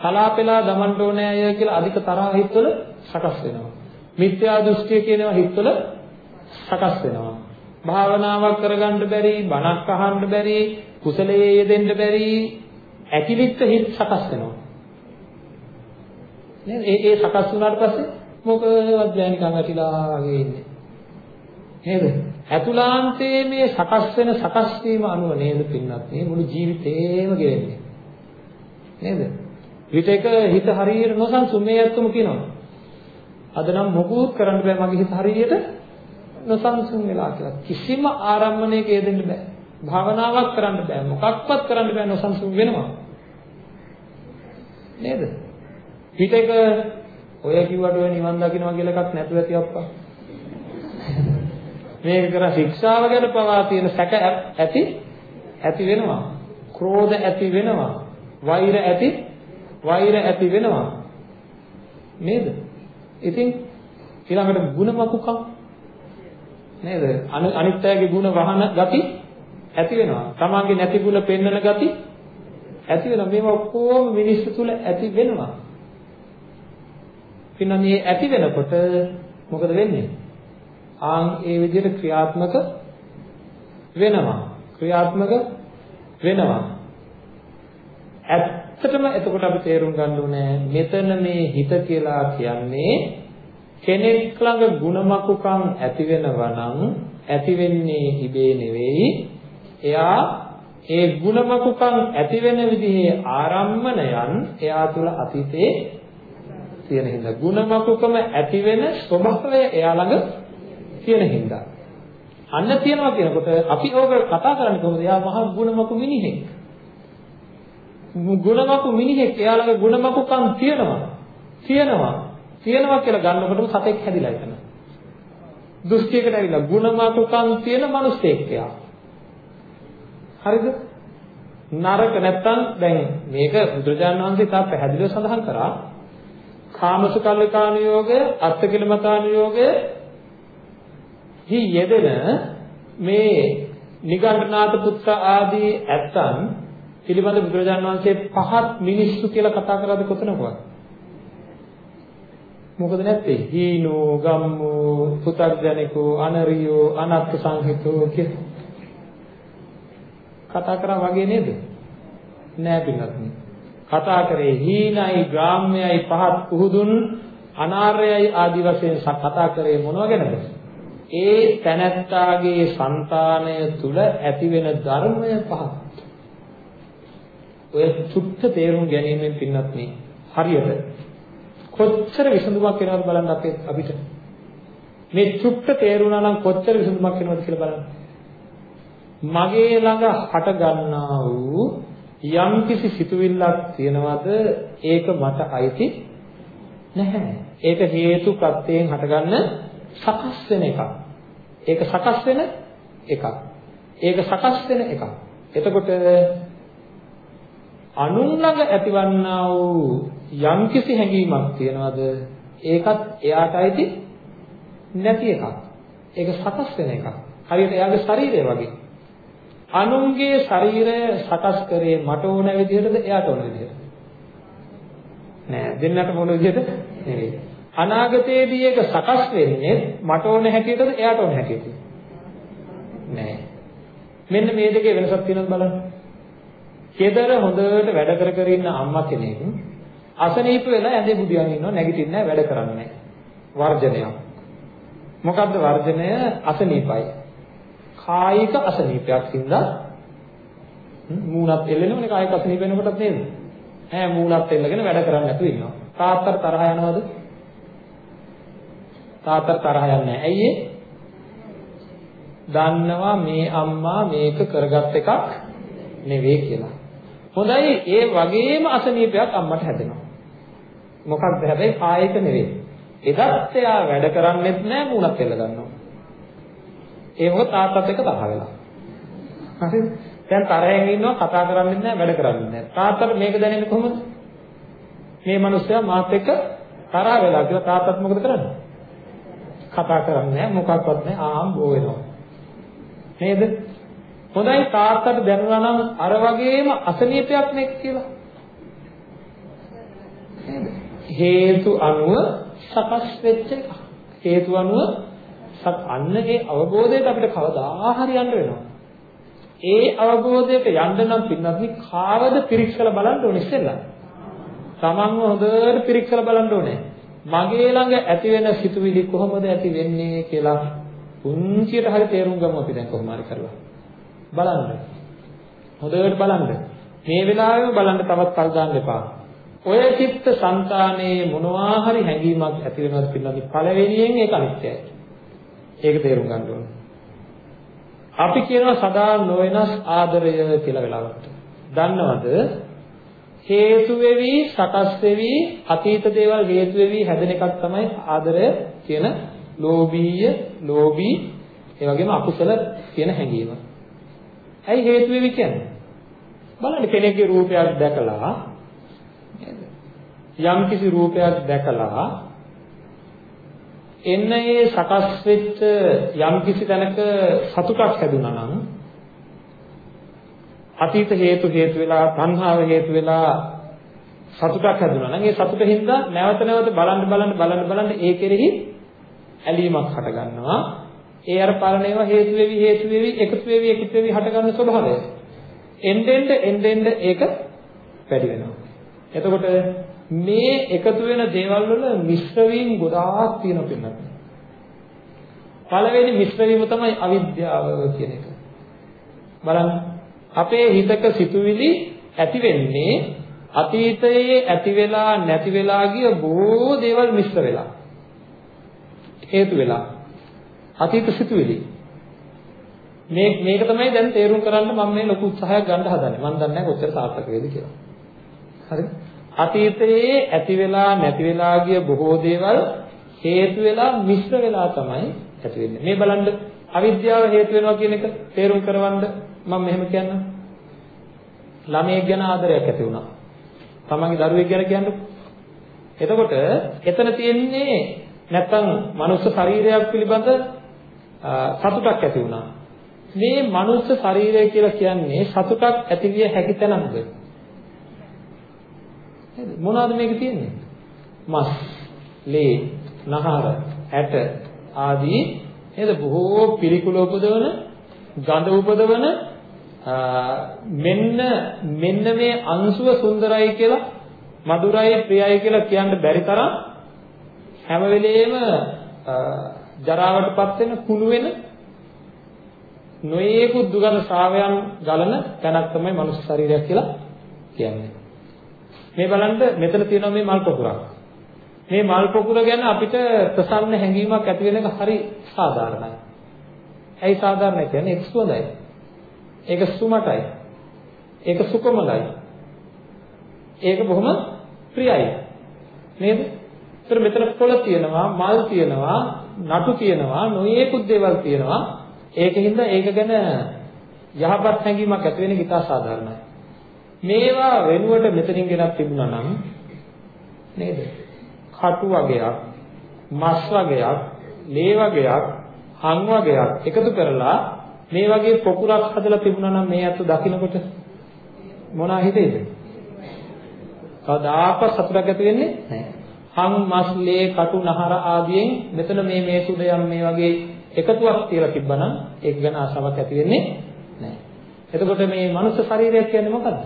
කලාපෙලා දමන්න ඕනේ අය කියලා අධික තරහ හිතවල සකස් වෙනවා. මිත්‍යා දෘෂ්ටිය කියනවා හිතවල සකස් වෙනවා. භාවනාවක් කරගන්න බැරි, බණක් අහන්න බැරි, කුසලයේ යෙදෙන්න බැරි, ඇකිලිච්ච හිත් සකස් වෙනවා. නේද? ඒ ඒ සකස් වුණාට පස්සේ මොකවත් බෑ නිකන් ඇතිලා වගේ ඉන්නේ. නේද? අතුලාන්තයේ මේ සකස් වෙන සකස් වීම අනුව නේද පින්නත් මේ මුළු ජීවිතේම ගෙවෙන්නේ. නේද? විතක හිත හරියට නොසන්සුන් මේ ඇත්තම කියනවා. අද නම් මොකුත් කරන්න බෑ මගේ හිත හරියට නොසන්සුන් වෙලා කියලා. කිසිම ආරම්භණයක යෙදෙන්න බෑ. භාවනාවක් කරන්න බෑ. මොකක්වත් කරන්න බෑ නොසන්සුන් වෙනවා. නේද? හිතක ඔය කිව්වට ඔය නිවන් දකින්නවා කියලා එකක් නැතුව ඇති අප්පා. මේක කර ශික්ෂාව ගැන පවා තියෙන සැක ඇති ඇති වෙනවා. ක්‍රෝධ ඇති වෙනවා. වෛර ඇති වෛර ඇති වෙනවා. නේද? ඉතින් ඊළඟට ಗುಣ මකුකම් නේද? අනිත් අයගේ ಗುಣ වහන ගති ඇති වෙනවා. තමන්ගේ නැති ಗುಣ පෙන්වන ගති ඇති වෙනවා. මේවා ඔක්කොම මිනිස්සු තුල ඇති වෙනවා. පින්න මේ ඇති වෙනකොට මොකද වෙන්නේ? ආන් ඒ විදිහට ක්‍රියාත්මක වෙනවා. ක්‍රියාත්මක වෙනවා. ඇත් ඇත්තටම එතකොට අපි තේරුම් ගන්න ඕනේ මෙතන මේ හිත කියලා කියන්නේ කෙනෙක් ළඟ ಗುಣමකුකම් ඇති වෙනවා නම් ඇති වෙන්නේ හිබේ නෙවෙයි එයා ඒ ಗುಣමකුකම් ඇති වෙන විදිහේ ආරම්මණයන් එයා තුල අතීතේ තියෙන හින්දා ಗುಣමකුකම ඇති වෙන ස්වභාවය එයා ළඟ තියෙන හින්දා අන්න තියනවා කියනකොට අපි ඕක කතා කරන්නේ කොහොමද? එයා මහා ගුණමකු මිනිහෙක්. ගුණමකු මිනිහෙක් එයාලගේ ගුණමකුකම් තියෙනවා. තියෙනවා. තියෙනවා කියලා ගන්නකොටම සතෙක් හැදිලා එතන. දෘෂ්ටියකට ඇවිල්ලා ගුණමකුකම් තියෙන මිනිස්සෙක් එයා. හරිද? නරක නැත්තම් දැන් මේක බුදුරජාණන් වහන්සේ තා පැහැදිලිව සඳහන් කරා කාමසුකල්ලිකාන යෝගය, අත්තිකිලමතාන යෝගය හි යෙදෙන මේ නිගණ්ඨනාත පුත්‍ර ආදී ඇත්තන් පිළිබඳ බුදුරජාණන් වහන්සේ පහත් මිනිස්සු කියලා කතා කරාද කොතනකවත්? මොකද නැත්තේ? හීනෝ, ගම්මෝ, පුතග්ජනිකෝ, අනරියෝ, අනත්ත් සංහිතෝ කියලා කතා කරා වගේ නේද? නෑ පිටත් කතා කරේ හීනයි, ග්‍රාම්‍යයි, පහත් පුහුදුන්, අනාර්යයි ආදි වශයෙන් කතා කරේ මොනව ගැනද? ඒ තැනැත්තාගේ సంతානය තුල ඇතිවෙන ධර්මය පහක්. ඔය සුත්ත තේරුම් ගැනීමෙන් පින්නත් මේ හරියට කොච්චර විසඳුමක් වෙනවද බලන්න අපේ අපිට. මේ සුත්ත තේරුණා නම් කොච්චර විසඳුමක් වෙනවද කියලා බලන්න. මගේ ළඟ හට ගන්නා වූ යම්කිසි සිතුවිල්ලක් තියනවද ඒක මට අයිති නැහැ. ඒක හේතු ප්‍රත්‍යයෙන් හටගන්න සකස් වෙන එකක්. ඒක සකස් වෙන එකක්. ඒක සකස් වෙන එකක්. එතකොට අනුන් ළඟ ඇතිවන්නා වූ යම්කිසි හැඟීමක් තියනවාද ඒකත් එයාට අයිති නැති එකක්. ඒක සකස් වෙන එකක්. හරියට එයාගේ ශරීරය වගේ. අනුන්ගේ ශරීරය සකස් කරේ මට ඕන විදිහටද එයාට ඕන විදිහට? නෑ දෙන්නට ඕන විදිහට නෙවෙයි. අනාගතයේදී ඒක සකස් වෙන්නේ මට ඕන හැටියටද එයාට ඕන හැටියටද? නෑ. මෙන්න මේ දෙකේ වෙනසක් තියෙනවද බලන්න. ගෙදර හොඳට වැඩ කර කර ඉන්න අම්මා කෙනෙක් අසනීප වෙලා ඇඳේ බුදියන් ඉන්නවා නැගිටින්නේ නැහැ වැඩ කරන්නේ වර්ජනයක්. මොකද්ද වර්ජනය? අසනීපයි. කායික අසනීපයක් හින්දා මූණත් එල්ලෙනවනේ කායික අසනීප වෙනකොටත් නේද? ඈ මූණත් එල්ලගෙන වැඩ කරන්නේ නැතුව ඉන්නවා. තාත්තට තරහ යනවද? තාත්තට තරහ යන්නේ නැහැ. ඇයි ඒ? දන්නවා මේ අම්මා මේක කරගත් එකක් නෙවෙයි කියලා. හොඳයි ඒ වගේම අසනීපයක් අම්මට හැදෙනවා. මොකක්ද හැබැයි කායික නෙවෙයි. එදත් එයා වැඩ කරන්නේත් නැහැ මූණත් එල්ල ගන්නවා. ඒ මොකද තාත්තත් එක්ක තරහ වෙලා. හරිද? දැන් තරහෙන් ඉන්නවා කතා කරන්නේ නැහැ වැඩ කරන්නේ නැහැ. තාත්තට මේක දැනෙන්නේ කොහොමද? මේ මිනිස්සයා මාත් එක්ක තරහ වෙලා කියලා තාත්තත් මොකද කරන්නේ? කතා කරන්නේ නැහැ මොකක්වත් නැහැ ආම් බෝ වෙනවා. නේද? හොඳයි තාත්තට දැනුණා නම් අර වගේම අසනීපයක් නෙක් කියලා. හේතු අනුව සකස් වෙච්ච එක. හේතු අනුව අන්න ඒ අවබෝධයට අපිට කවදා හරි යන්න වෙනවා. ඒ අවබෝධයට යන්න නම් පින්නත් කාවද පිරික්සලා බලන්න ඕනේ ඉස්සෙල්ලා. තමන්ව හොඳට පිරික්සලා බලන්න ඕනේ. මගේ ළඟ ඇති වෙන සිතුවිලි කොහොමද ඇති වෙන්නේ කියලා පුංචියට හරි තේරුම් ගමු අපි දැන් කොහොම හරි කරලා. බලන්න. හොඳට බලන්න. මේ වෙලාවෙම බලන්න තවත් කල් දාන්න එපා. ඔය චිත්ත සංතානයේ මොනවා හරි හැඟීමක් ඇති වෙනවද පිළිබඳ පළවෙනියෙන් ඒක අනිත්‍යයි. ඒක තේරුම් ගන්න ඕනේ. අපි කියනවා සදා නොවෙනස් ආදරය කියලා වෙලාවට. දන්නවද? හේතු වෙවි සකස් වෙවි අතීත දේවල් හේතු වෙවි හැදෙන එකක් තමයි ආදරය කියන ලෝභීය ලෝභී ඒ වගේම අකුසල කියන හැඟීම. ඇයි හේතු වෙවි කියන්නේ? බලන්න කෙනෙක්ගේ රූපයක් දැකලා යම් කිසි රූපයක් දැකලා එන්න ඒ සකස් වෙච්ච යම් කිසි තැනක සතුටක් හැදුනා නම් අතීත හේතු හේතු වෙලා තණ්හාව හේතු වෙලා සතුටක් හැදුනා නම් ඒ සතුටින්ද නැවත නැවත බලන්න බලන්න බලන්න බලන්න ඒ කෙරෙහි ඇලීමක් හට ගන්නවා ඒ අර පරණේවා හේතු වෙවි හේතු වෙවි එකතු වෙවි එකතු වෙවි හට ගන්න ස්වභාවය එන්නෙන්ද එන්නෙන්ද ඒක වැඩි වෙනවා එතකොට මේ එකතු වෙන දේවල් වල මිශ්‍ර වීම ගොඩාක් තියෙනවා පින්නත්. පළවෙනි මිශ්‍ර වීම තමයි අවිද්‍යාව කියන එක. බලන්න අපේ හිතක සිතුවිලි ඇති වෙන්නේ අතීතයේ ඇති වෙලා නැති වෙලා ගිය බොහෝ දේවල් මිශ්‍ර වෙලා. හේතු වෙලා. අතීත සිතුවිලි. මේ මේක තමයි දැන් තේරුම් කරන්න මම මේ ලොකු උත්සාහයක් ගන්න හදන්නේ. මම දන්නේ නැහැ කොච්චර සාර්ථක වේද කියලා. හරිද? අතීතයේ ඇති වෙලා නැති වෙලා ගිය බොහෝ දේවල් හේතු වෙලා මිශ්‍ර වෙලා තමයි ඇති වෙන්නේ. මේ බලන්න අවිද්‍යාව හේතු වෙනවා කියන එක තේරුම් කරවන්න මම මෙහෙම කියන්නම්. ළමයෙක් ගැන ආදරයක් ඇති වුණා. තමන්ගේ දරුවෙක් ගැන කියන්නකො. එතකොට එතන තියෙන්නේ නැත්තම් මනුස්ස ශරීරයක් පිළිබඳ සතුටක් ඇති වුණා. මේ මනුස්ස ශරීරය කියලා කියන්නේ සතුටක් ඇතිවිය හැකි තැනක්ද? නේද? මොනවද මේක තියෙන්නේ? මස්, ලේ, නහර, ඇට ආදී නේද? බොහෝ පිළිකුල උපදවන, ගඳ උපදවන මෙන්න මෙන්න මේ අංශුව සුන්දරයි කියලා, මధుරයි, ප්‍රියයි කියලා කියන්න බැරි තරම් හැම වෙලෙම ජරාවටපත් වෙන කුණු වෙන නොයේකුත් දුගඳ ශ්‍රාවයන් ගලන තැනක් තමයි මනුස්ස ශරීරයක් කියලා කියන්නේ. මේ බලන්න මෙතන තියෙනවා මේ මල් පොකුරක්. මේ මල් පොකුර ගැන අපිට ප්‍රසන්න හැඟීමක් ඇති වෙන එක හරි සාධාරණයි. ඇයි සාධාරණයි කියන්නේ ඒක සුවඳයි. ඒක සුමටයි. ඒක සුකමලයි. ඒක බොහොම ප්‍රියයි. නේද? ඒතර මෙතන පොළ තියෙනවා, මල් තියෙනවා, නටු තියෙනවා, නොයේකුත් දේවල් තියෙනවා. ඒකින්ද ඒක ගැන යහපත් හැඟීමක් ඇති වෙන එක ඉතා සාධාරණයි. මේවා වෙනුවට මෙතනින් ගෙනත් තිබුණා නම් නේද? කටු වගේක්, මස් වගේක්, ලේ වගේක්, හං වගේක් එකතු කරලා මේ වගේ පොකුරක් හදලා තිබුණා නම් මේ අත දකින්නකොට මොනවා හිතේද? කවදාකවත් සතුටක් ඇති වෙන්නේ නැහැ. හං මස් ලේ කටු නහර ආදියෙන් මෙතන මේ මේ සුදයන් මේ වගේ එකතුවක් තියලා තිබ්බනම් ඒක ගැන ආසාවක් ඇති වෙන්නේ නැහැ. එතකොට මේ මනුස්ස ශරීරයක් කියන්නේ මොකද්ද?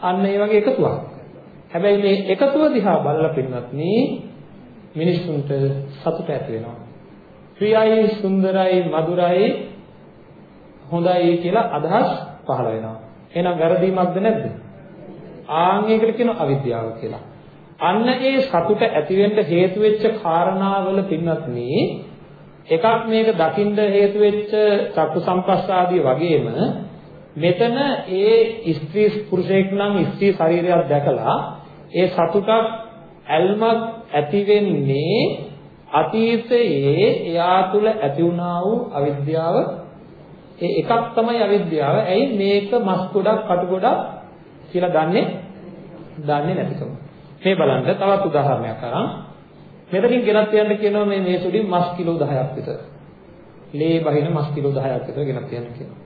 අන්න ඒ වගේ එකතුවක්. හැබැයි මේ එකතුව දිහා බලලා පින්නත් මිනිස්සුන්ට සතුට ඇති වෙනවා. ප්‍රියයි, සුන්දරයි, මధుරයි, හොඳයි කියලා අදහස් පහළ වෙනවා. එහෙනම් වැරදීමක්ද නැද්ද? ආන් ඒකට කියනවා අවිද්‍යාව කියලා. අන්න ඒ සතුට ඇති වෙන්න හේතු වෙච්ච කාරණාවල පින්නත් එකක් මේක දකින්න හේතු වෙච්ච චක්කු සම්පස්සාදී වගේම මෙතන ඒ ස්ත්‍රී පුරුෂයෙක් නම් ස්ත්‍රී ශරීරයක් දැකලා ඒ සතුටක් ඇල්මක් ඇති වෙන්නේ අතීතයේ එයා තුල ඇති වුණා වූ අවිද්‍යාව ඒ එකක් තමයි අවිද්‍යාව. ඇයි මේක මස් ගොඩක් කටු ගොඩක් කියලා දන්නේ දන්නේ නැතිකම. මේ බලන්න තවත් උදාහරණයක් අරන් මෙතනින් ගෙනත් යන්න කියනවා මේ මේ සුඩි මස් කිලෝ 10ක් විතර. ලේ බහින මස් කිලෝ 10ක් විතර ගෙනත් යන්න කියනවා.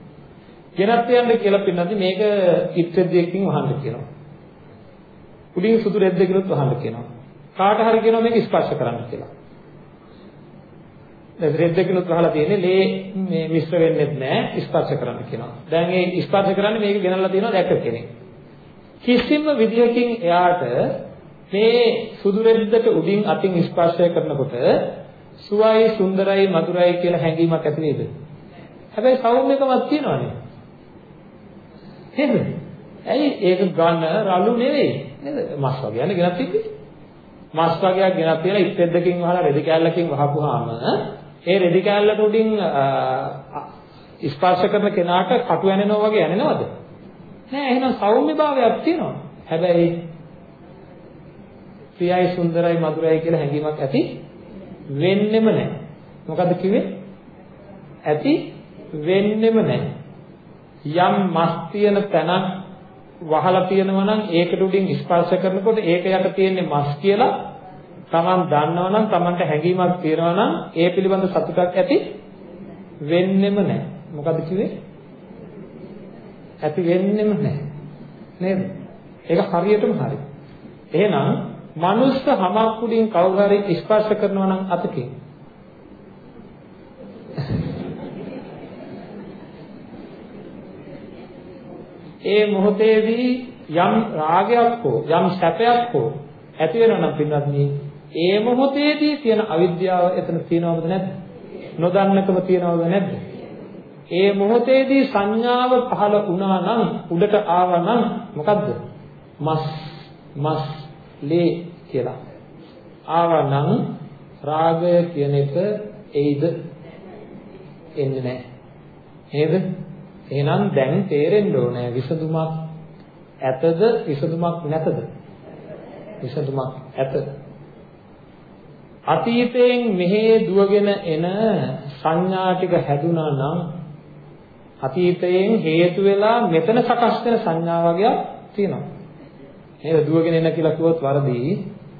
ගෙනත් යන්න කියලා පින්නදී මේක ඉත්‍රෙද්දියකින් වහන්න කියනවා. උඩින් සුදු රෙද්දකිනුත් වහන්න කියනවා. කාට හරි කියනවා මේක ස්පර්ශ කරන්න කියලා. දැන් රෙද්දකිනුත් වහලා තියෙන්නේ ලේ මේ මිශ්‍ර වෙන්නේ නැහැ ස්පර්ශ කරන්න කියනවා. දැන් ඒ ස්පර්ශ කරන්නේ මේක ගෙනල්ලා තියෙනවා දැක්ක කෙනෙක්. කිසිම විදියකින් එයාට මේ සුදු රෙද්දට උඩින් අතින් ස්පර්ශය කරනකොට සුවයි සුන්දරයි මధుරයි කියලා හැඟීමක් ඇති නේද? හැබැයි සෞම්‍යකමක් තියෙනවනේ. නේද? ඇයි ඒක ඝන රළු නෙවෙයි නේද? මස් වගේ යන්නේ ගෙනත් තිබ්බේ. මස් වගේක් ගෙනත් තියලා ඉස්සෙද්දකින් වහලා රෙදි කෑල්ලකින් වහපුවාම ඒ රෙදි කෑල්ලට උඩින් ස්පර්ශ කරන කෙනාට කටු ඇනෙනවා වගේ ඇනෙනවද? නෑ එහෙනම් සෞම්‍ය භාවයක් තියෙනවා. හැබැයි ප්‍රියයි සුන්දරයි මధుරයි කියලා හැඟීමක් ඇති වෙන්නෙම නැහැ. මොකද්ද කිව්වේ? ඇති වෙන්නෙම නැහැ. යම් මස් තියෙන තැනක් වහලා තියෙනවා නම් ඒකට උඩින් ස්පර්ශ කරනකොට ඒක යට තියෙන්නේ මස් කියලා Taman දන්නවා නම් Tamanට හැඟීමක් තියෙනවා නම් ඒ පිළිබඳ සතුටක් ඇති වෙන්නෙම නැහැ. මොකද්ද කිව්වේ? ඇති වෙන්නෙම නැහැ. නේද? ඒක හරියටම හරි. එහෙනම් මනුස්ස හමක් උඩින් කවුරු හරි ස්පර්ශ කරනවා නම් අතකින් ඒ මොහොතේදී යම් රාගයක් හෝ යම් සැපයක් හෝ ඇති වෙනවා නම් පින්වත්නි ඒ මොහොතේදී තියෙන අවිද්‍යාව එතන තියෙනවද නැද්ද නොදන්නකම තියෙනවද නැද්ද ඒ මොහොතේදී සංඥාව පහළ වුණා නම් උඩට ආවා නම් මොකද්ද? මස් මස් ලේ කියලා. ආවා නම් රාගය කියන එක එයිද? එන්නේ නැහැ. නේද? එහෙනම් දැන් තේරෙන්න ඕනේ විසඳුමක් ඇතද විසඳුමක් නැතද? විසඳුමක් ඇත. අතීතයෙන් මෙහෙ දුවගෙන එන සංඥා ටික හැදුනා නම් අතීතයෙන් හේතු වෙලා මෙතන සකස් වෙන සංඥා වගේක් තියෙනවා නේද දුවගෙන එන කියලා කිව්වොත් වරදී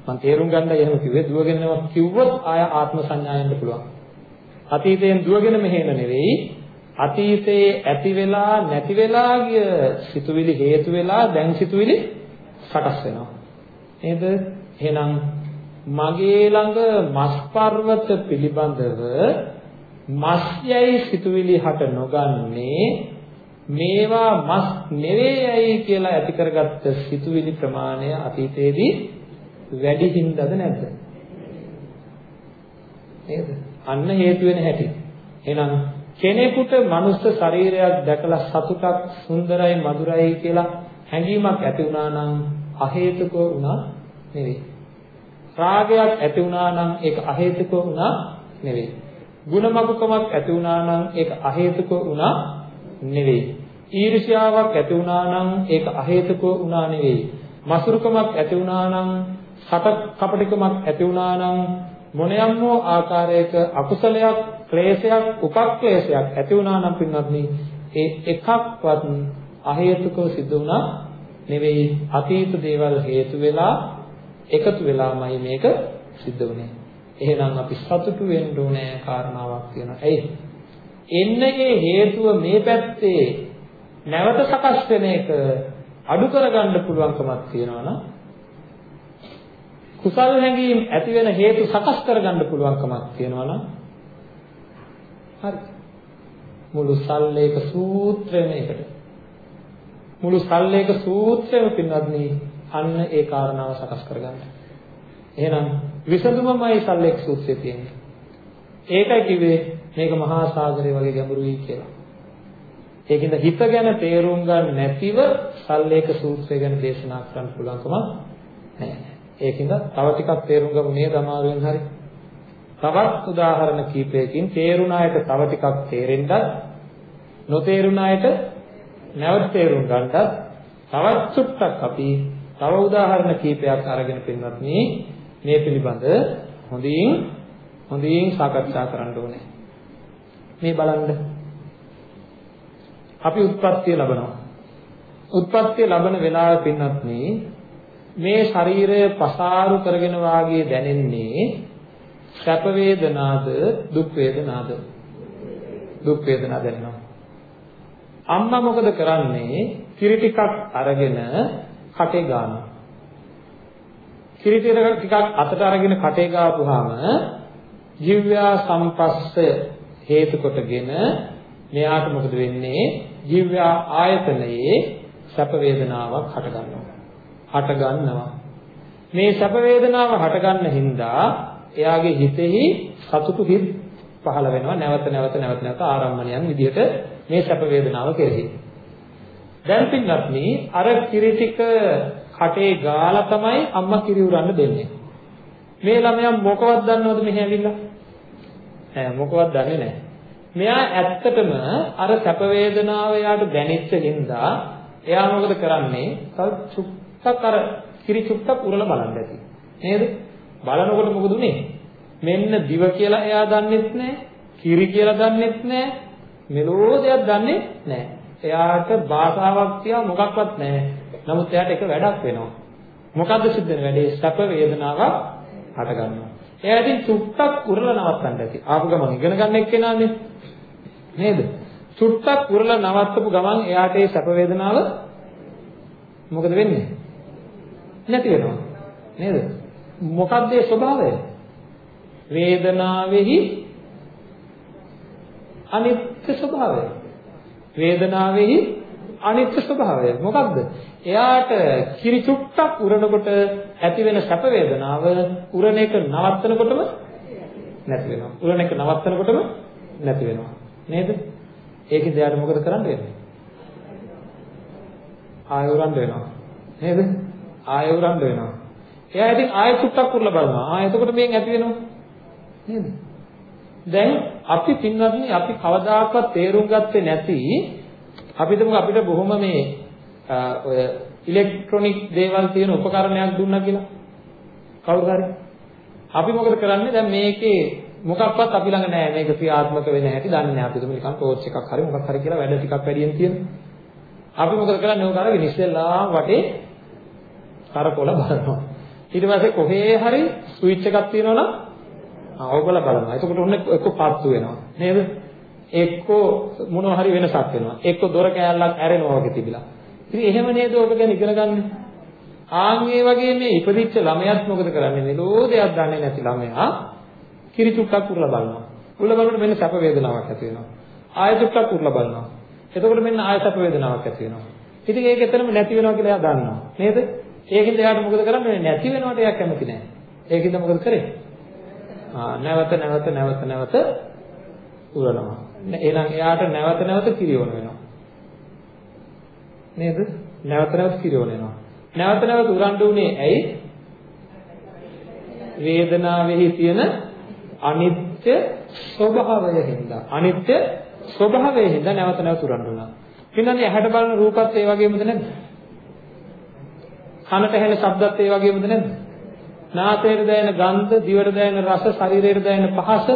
මම තේරුම් ගන්නයි එහෙම කිව්වේ දුවගෙන එනවා කිව්වොත් ආය ආත්ම සංඥාවෙන්න පුළුවන් අතීතයෙන් දුවගෙන මෙහෙන නෙවෙයි අතීතයේ ඇති වෙලා නැති වෙලා ගිය සිතුවිලි හේතු වෙලා දැන් සිතුවිලි සකස් වෙනවා. නේද? එහෙනම් මගේ ළඟ මස් පර්වත පිළිබඳව මස් යයි සිතුවිලි හට නොගන්නේ මේවා මස් නෙවෙයි කියලා ඇති කරගත්ත සිතුවිලි ප්‍රමාණය අතීතයේදී වැඩි හින්දාද නැද්ද? නේද? අන්න හේතු වෙන හැටි. එහෙනම් කෙනෙකුට මනුස්ස ශරීරයක් දැකලා සතුටක් සුන්දරයි මధుරයි කියලා හැඟීමක් ඇති වුණා නම් අහේතුක වුණා නෙවෙයි. රාගයක් ඇති වුණා නම් ඒක අහේතුක වුණා නෙවෙයි. ಗುಣමගුකමක් ඇති වුණා නම් ඒක අහේතුක වුණා නෙවෙයි. ඊර්ෂ්‍යාවක් ඇති වුණා නම් ඒක අහේතුක වුණා නෙවෙයි. මසුරුකමක් ඇති වුණා නම් කට කපටිකමක් ඇති වුණා නම් මොනියම් හෝ ආකාරයක අකුසලයක් ක්ලේශයක් උපක්ලේශයක් ඇති වුණා නම් පින්වත්නි ඒ එකක්වත් අහේතුකව සිද්ධ වුණා නෙවෙයි අතීත දේවල් හේතු වෙලා එකතු වෙලාමයි මේක සිද්ධ වුනේ. එහෙනම් අපි සතුටු වෙන්න ඕනේ කාරණාවක් තියෙනවා. ඇයි? එන්නේ හේතුව මේ පැත්තේ නැවත සකස් වෙන එක අඩු කරගන්න පුළුවන්කමක් තියෙනවා නම් කුසල් හැඟීම් ඇති වෙන හේතු සකස් කරගන්න පුළුවන්කමක් තියෙනවා නම් හරි මුළු සල්ලේක සූත්‍රයම එකට මුළු සල්ලේක සූත්‍රයම පින්වත්නි අන්න ඒ කාරණාව සකස් කරගන්න. එහෙනම් විසඳුමමයි සල්ලේක සූත්‍රයේ තියෙන්නේ. ඒකයි කිව්වේ මේක මහා සාගරය වගේ ගැඹුරුයි කියලා. ඒකින්ද හිත ගැන තේරුම් ගන්න නැතිව සල්ලේක සූත්‍රය ගැන දේශනා කරන්න පුළුවන්කම නැහැ. ඒකින්ද තව ටිකක් තේරුම් ගමු නේද අමාරුවෙන් හරි. තවත් උදාහරණ කීපයකින් තේරුණ අයට තව ටිකක් තේරෙන්නත් නොතේරුණ අයට නැවත තේරුම් ගන්නත් තවත් චුට්ටක් අපි තව උදාහරණ කීපයක් අරගෙන පින්වත් මේ පිළිබඳ හොඳින් හොඳින් සාකච්ඡා කරන්න ඕනේ. මේ බලන්න. අපි උත්පත්තිය ලබනවා. උත්පත්තිය ලබන වෙලාවේ පින්වත් මේ ශරීරය පසාරු කරගෙන වාගේ දැනෙන්නේ සැප වේදනාද දුක් වේදනාද දුක් වේදනා දැනෙනවා අම්මා මොකද කරන්නේ කිරි ටිකක් අරගෙන කටේ ගන්නවා කිරි ටිකක් අතට අරගෙන කටේ ගාපුවාම ජීව්‍යා සම්පස්සය හේතු කොටගෙන මෙයාට මොකද වෙන්නේ? ජීව්‍යා ආයතනයේ සැප වේදනාවක් හට ගන්නවා. හට ගන්නවා. මේ සැප වේදනාව හට ගන්න හින්දා එයාගේ හිතෙහි සතුටු හිත් පහළ වෙනවා නැවත නැවත නැවත නැවත ආරම්භණයන් විදිහට මේ සැප වේදනාව කෙරෙහි. දැන් පින්වත්නි අර කිරි ටික කටේ ගාලා තමයි අම්මා කිරි උරන්න දෙන්නේ. මේ ළමයා මොකවත් දන්නවද මෙහි ඇවිල්ලා? ඈ මොකවත් දන්නේ නැහැ. මෙයා ඇත්තටම අර සැප වේදනාව යාට දැනෙච්ච හින්දා එයා මොකද කරන්නේ? තව චුට්ටක් අර කිරි චුට්ටක් උරලා බලන්න ඇති. නේද? බලනකොට මොකද උනේ? මෙන්න දිව කියලා එයා දන්නෙත් නැහැ. කිරි කියලා දන්නෙත් නැහැ. මෙලෝ දෙයක් දන්නේ නැහැ. එයාට භාෂාවක් තියා මොකක්වත් නැහැ. නමුත් එයාට එක වැඩක් වෙනවා. මොකද්ද සිද්ධ වෙන වැඩේ? සැප වේදනාවක් හට ගන්නවා. එයා ඉතින් චුට්ටක් උරලා නවත්තන්න ඇති. ආපු ගමන් ඉගෙන ගන්න එක්කෙනානේ. නේද? චුට්ටක් උරලා නවත්තපු ගමන් එයාට ඒ සැප වේදනාව මොකද වෙන්නේ? නැති වෙනවා. නේද? මොකක්ද ඒ ස්වභාවය? වේදනාවෙහි අනිත්‍ය ස්වභාවය. වේදනාවෙහි අනිත්‍ය ස්වභාවය. මොකක්ද? එයාට කිරි චුට්ටක් උරනකොට ඇති වෙන සැප වේදනාව උරණ එක නවත්තනකොටම නැති වෙනවා. උරණ එක නවත්තනකොටම නැති වෙනවා. නේද? ඒකෙන් එයාට මොකද කරන්න වෙන්නේ? ආය උරන්න වෙනවා. නේද? ආය උරන්න වෙනවා. එයා ඉතින් ආය චුට්ටක් උරලා බලනවා. ආ එතකොට මේන් ඇති වෙනවා. නේද? දැන් අපි පින්වත්නි අපි කවදාකවත් තේරුම් ගත්තේ නැති අපි හිතමු අපිට බොහොම මේ ඔය ඉලෙක්ට්‍රොනික දේවල් තියෙන උපකරණයක් දුන්නා කියලා. කවුරු හරි. අපි මොකද කරන්නේ? දැන් මේකේ මොකක්වත් අපි ළඟ නැහැ. මේක ක්‍රියාත්මක වෙන හැටි දන්නේ නැහැ. අපි හිතමු නිකන් ටෝච් එකක් හරි මොකක් හරි කියලා වැඩ ටිකක් වැඩියෙන් තියෙනවා. අපි මොකද කරන්නේ? ඕක අරගෙන ඉස්සෙල්ලා වටේ කරකොල බලනවා. ඊට පස්සේ කොහේ හරි ස්විච් එකක් තියෙනවා නම් අවබල බලනවා. එතකොට ඔන්න එක්ක පත්තු වෙනවා. නේද? එක්ක මොනවා හරි වෙනසක් වෙනවා. එක්ක දොර කෑල්ලක් ඇරෙනවා වගේ තිබිලා. ඉතින් එහෙම නේද ඔබ ගැන ඉගෙන ගන්න. ආන් ඒ වගේ මේ ඉපදිච්ච ළමයාත් මොකද කරන්නේ? මෙලෝ දෙයක් දන්නේ නැති ළමයා කිරි චුට්ටක් උරලා බලනවා. උරලා බලනකොට මෙන්න සැප වේදනාවක් ඇති වෙනවා. ආය චුට්ටක් උරලා බලනවා. එතකොට මෙන්න ආය සැප වේදනාවක් ඇති වෙනවා. ඉතින් ඒක එතරම් නැති වෙනවා කියලා එයා දන්නවා. නේද? ඒකින්ද එයාට මොකද කරන්නේ? නැති වෙනවට එයා කැමති නැහැ. ඒකින්ද මොකද කරේ? නැවත නැවත නැවත නැවත උරනවා. එහෙනම් එයාට නැවත නැවත කිරියෝන වෙනවා. නේද? නැවත නැවත කිරියෝන වෙනවා. නැවත නැවත උරන්න උනේ ඇයි? වේදනාවෙහි තියෙන අනිත්‍ය ස්වභාවය හින්දා. අනිත්‍ය ස්වභාවය හින්දා නැවත නැවත උරන්න උනා. පින්නන්නේ ඇහැට බලන රූපත් ඒ වගේමද නැද්ද? කනට ඇහෙන ශබ්දත් ඒ වගේමද නැද්ද? නාසයට දැනෙන ගන්ධ, දිවට දැනෙන රස, ශරීරයට දැනෙන පහස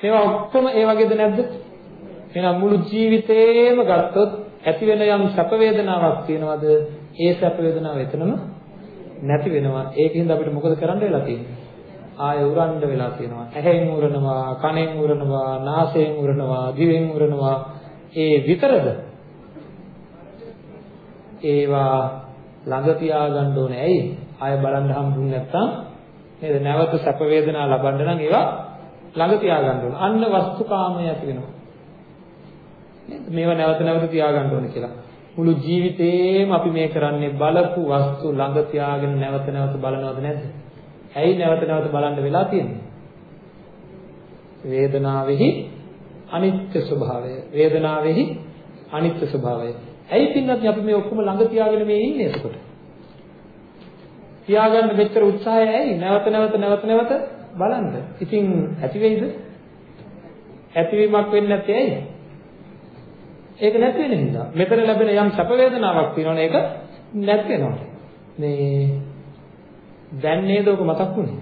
ඒවා ඔක්කොම ඒ වගේද නැද්ද? එහෙනම් මුළු ජීවිතේම ගත්තොත් ඇති වෙන යම් සැප වේදනාවක් තියෙනවද? ඒ සැප වේදනාව එතනම නැති වෙනවා. ඒකින්ද අපිට මොකද කරන්න වෙලා තියෙන්නේ? ආය උරන්න වෙලා තියෙනවා. ඇහෙන් උරනවා, කනෙන් උරනවා, නාසයෙන් උරනවා, දිවෙන් උරනවා. ඒ විතරද? ඒවා ළඟ තියාගන්න ඕනේ. ඇයි? ආය බලන්න හම්බුනේ නැත්තම් නේද? නැවත සැප වේදනා ලබන්න නම් ඒවා ළඟ තියාගන්න ඕන. අන්න වස්තුකාමය ඇති වෙනවා. නේද? මේවා නැවත නැවත තියාගන්න ඕන කියලා. මුළු ජීවිතේම අපි මේ කරන්නේ බලපු වස්තු ළඟ තියාගෙන නැවත නැවත බලනවද නැද්ද? ඇයි නැවත නැවත බලන්න වෙලා තියෙන්නේ? වේදනාවෙහි අනිත්‍ය ස්වභාවය. වේදනාවෙහි අනිත්‍ය ස්වභාවය. ඇයි පින්නත් අපි මේ ඔක්කොම ළඟ තියාගෙන මේ ඉන්නේ එතකොට? තියාගන්න මෙච්චර උත්සාහය ඇයි? නැවත නැවත නැවත නැවත බලන්න. ඉතින් ඇති වෙයිද? ඇතිවීමක් වෙන්නේ නැත්තේ ඇයි? ඒක නැති වෙන හින්දා. මෙතන ලැබෙන යම් සැප වේදනාවක් තියෙනවනේ ඒක නැති වෙනවා. මේ දැන් නේද ඔක මතක් වුනේ?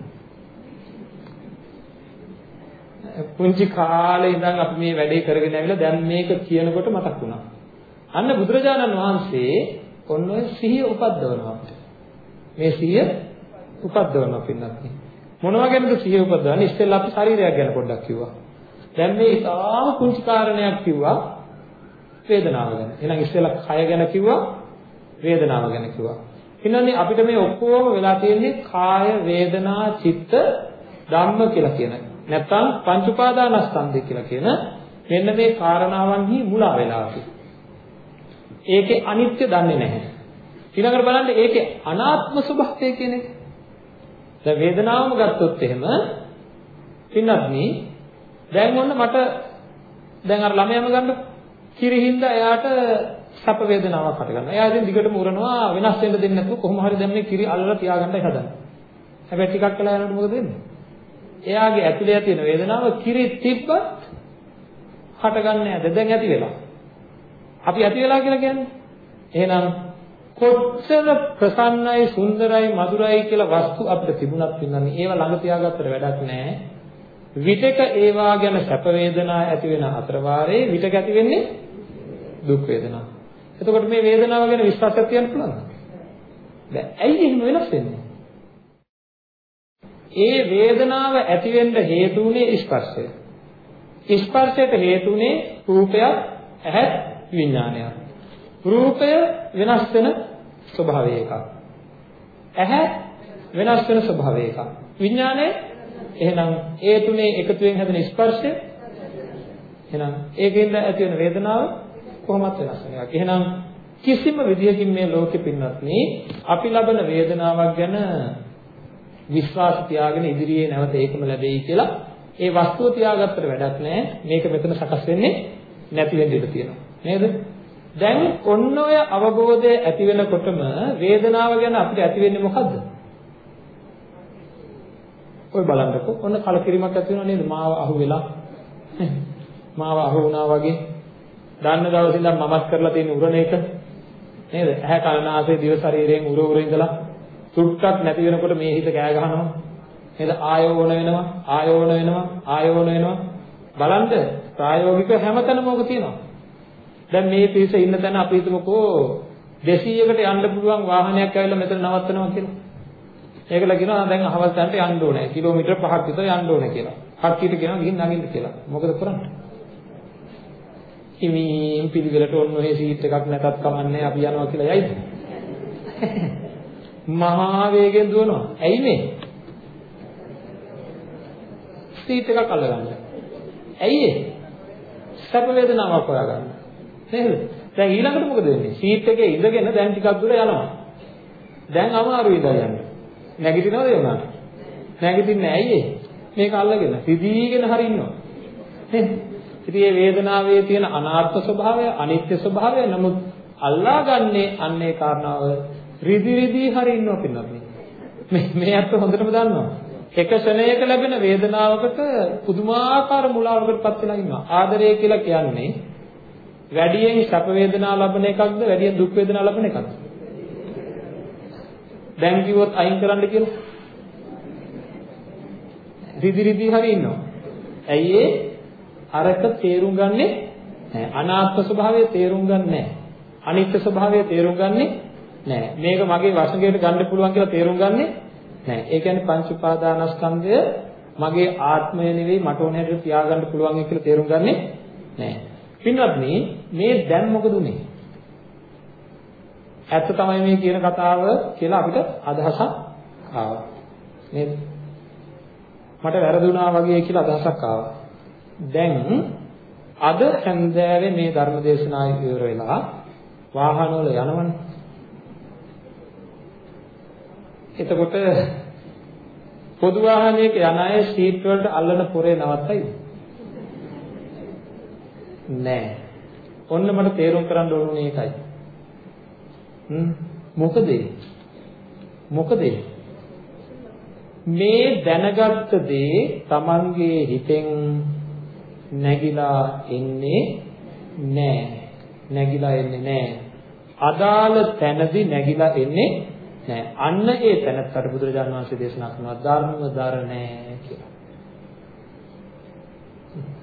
පුංචි කාලේ ඉඳන් අපි මේ වැඩේ කරගෙන ඇවිල්ලා දැන් මේක කියනකොට මතක් වුණා. අන්න බුදුරජාණන් වහන්සේ ඔන්න ඔය සිහිය උපද්දවනවා අපිට. මේ සිහිය උපද්දවනවා පින්නත්. මොනවා ගැනද සිහිය උපද්දවන්නේ? ඉස්සෙල්ලා අපි ශරීරයක් ගැන පොඩ්ඩක් කිව්වා. දැන් මේ ඉතාම කුංචි කාරණයක් කිව්වා වේදනාව ගැන. එහෙනම් ඉස්සෙල්ලා කය ගැන කිව්වා වේදනාව ගැන කිව්වා. ඉන්නන්නේ අපිට මේ ඔක්කොම වෙලා තියෙන්නේ කාය වේදනා චිත්ත ධම්ම කියලා කියන. නැත්තම් පංච උපාදානස්කන්ධය කියලා කියන මෙන්න මේ කාරණාවන්හි මුලා වෙලා අපි. ඒකේ අනිත්‍ය දන්නේ නැහැ. ඊළඟට බලන්න ඒකේ අනාත්ම ස්වභාවය කියන එක. දැන් වේදනාවම ගත්තොත් එහෙම පින්නත් මේ දැන් ඔන්න මට දැන් අර ළමයාම ගන්න කිරිහින්ද එයාට සැප වේදනාවක් හට ගන්නවා. එයා ඉතින් දිගටම උරනවා වෙනස් වෙන්න දෙන්නේ නැතුව කොහොම හරි දැන් මේ කිරි අල්ලලා තියාගන්නයි හදන්නේ. හැබැයි ටිකක් වෙලා යනකොට මොකද වෙන්නේ? එයාගේ ඇතුලේ තියෙන වේදනාව කිරි තිබ්බත් හටගන්නේ නැහැ. දැන් ඇති වෙලා. අපි ඇති වෙලා කියලා කියන්නේ. එහෙනම් කොච්චර ප්‍රසන්නයි සුන්දරයි මధుරයි කියලා වස්තු අපිට තිබුණත් පින්නන්නේ ඒව ළඟ තියාගත්තට වැඩක් නැහැ. විතක ඒවා ගැන සැප වේදනා ඇති වෙන අතර වාරේ විතක ඇති වෙන්නේ දුක් වේදනා. එතකොට මේ වේදනාව ගැන විශ්වාසයක් තියන්න පුළුවන්ද? බෑ. ඇයි එහෙම වෙනස් වෙන්නේ? ඒ වේදනාව ඇති වෙන්න හේතු උනේ ස්පර්ශය. ස්පර්ශයට හේතු උනේ රූපයක්, ඇහත්, විඥානයක්. රූපය වෙනස් වෙන ස්වභාවය එකක්. ඇහැ වෙනස් වෙන ස්වභාවය එකක්. විඥානය එහෙනම් ඒ තුනේ එකතුවෙන් හැදෙන ස්පර්ශය එහෙනම් ඒකෙන්ද ඇති වෙන වේදනාව කොහොමත් වෙනස් වෙන එකක්. එහෙනම් කිසිම විදියකින් මේ ලෝකෙ පින්නත් අපි ලබන වේදනාවක් ගැන විශ්වාස තියාගෙන ඉදිරියේ නැවත ඒකම ලැබෙයි කියලා ඒ වස්තුව තියාගත්තට වැඩක් නැහැ. මේක මෙතන සකස් වෙන්නේ නැති වෙන්න ඉඩ තියෙනවා. නේද? දැන් ඔන්න ඔය අවබෝධය ඇති වෙනකොටම වේදනාව ගැන අපිට ඇති වෙන්නේ මොකද්ද? ඔය බලන්නකො ඔන්න කලකිරීමක් ඇති වෙනව නේද? මාව අහු වෙලා. මාව අහු වුණා වගේ. දන්න දවසේ ඉඳන් මමත් කරලා තියෙන උරණ එක නේද? ඇහැ කලනාසය දිව ශරීරයෙන් උර උර ඉඳලා සුට්ටක් නැති වෙනකොට මේ හිත කෑ ගහනවා. නේද? ආයෝන වෙනවා, ආයෝන වෙනවා, ආයෝන වෙනවා. බලන්න ප්‍රායෝගික හැමතැනම ඔක තියෙනවා. දැන් මේ පිරිස ඉන්න තැන අපි හිතමුකෝ 200කට යන්න පුළුවන් වාහනයක් ඇවිල්ලා මෙතන නවත්තනවා කියලා. ඒකල කියනවා දැන් අහවල් තැනට යන්න ඕනේ. කිලෝමීටර් 5ක් විතර යන්න ඕනේ කියලා. කට්ටියට කියනවා ගිහින් නගින්න කියලා. මොකද කරන්නේ? හිමින් පිළිවෙලට ඔන්න ඔය සීට් එකක් නැතත් කමන්නේ අපි යනවා කියලා යයිද? මහා වේගෙන් දුවනවා. ඇයි මේ? සීට් එකක් අල්ලගන්න. ඇයි ඒ? සැප වේදනාවක් හොයාගන්න. නේද? දැන් ඊළඟට මොකද වෙන්නේ? සීට් එකේ ඉඳගෙන දැන් ටිකක් දුර යනවා. දැන් අමාරුයි ඉඳලා යන්න. නැගිටිනවද ඒ උනාට? නැගිටින්නේ ඇයි මේක අල්ලගෙන සිදීගෙන හරි ඉන්නවා. නේද? ඉතින් මේ වේදනාවේ තියෙන අනාත්ම ස්වභාවය, අනිත්‍ය ස්වභාවය නමුත් අල්ලාගන්නේ අන්නේ කාරණාව රිදි රිදි හරි ඉන්නවා පින්නත් මේ මේ අත්ත හොඳටම දන්නවා. එක ක්ෂණයක ලැබෙන වේදනාවකට පුදුමාකාර මුලාවකටපත් වෙලා ඉන්නවා. ආදරය කියලා කියන්නේ වැඩියෙන් සැප වේදනා ලබන එකක්ද වැඩියෙන් දුක් වේදනා ලබන එකක්ද? දැන් කිව්වොත් අයින් කරන්න කියලා. රිදි රිදි හරි ඉන්නවා. ඇයි ඒ අරක තේරුම් ගන්නෙ නැහැ. අනාත්ම ස්වභාවය තේරුම් ගන්නෙ නැහැ. අනිත්‍ය ස්වභාවය තේරුම් ගන්නෙ නැහැ. මේක මගේ වශයෙන් ගන්න පුළුවන් කියලා තේරුම් ගන්නෙ නැහැ. ඒ කියන්නේ පංච උපාදානස්කන්ධය මගේ ආත්මය නෙවෙයි මට ඕන හැටියට තියාගන්න පුළුවන් කියලා තේරුම් ගන්නෙ නැහැ. පින්වත්නි මේ දැන් මොකද උනේ? ඇත්ත තමයි මේ කියන කතාව කියලා අපිට අදහසක් ආවා. නේද? මට වැරදුනා වගේ කියලා අදහසක් ආවා. දැන් අද හැන්දෑවේ මේ ධර්ම දේශනාව ඉවර වෙලා වාහන වල යනවනේ. එතකොට පොදු වාහනයක යන අය සීට් වලට අල්ලන pore නවත්තයිද? නෑ. ඔන්න මට තේරුම් කරන්න ඕනේ ඒකයි. හ්ම් මොකද මොකද මේ දැනගත්ත දේ Tamange හිතෙන් නැగిලා එන්නේ නැහැ. නැగిලා එන්නේ නැහැ. අදාළ තැනදී නැగిලා එන්නේ නැහැ. අන්න ඒ තැනත්තර බුදුරජාණන් වහන්සේ දේශනා කරනවා ධර්ම ධර්මනේ කියලා.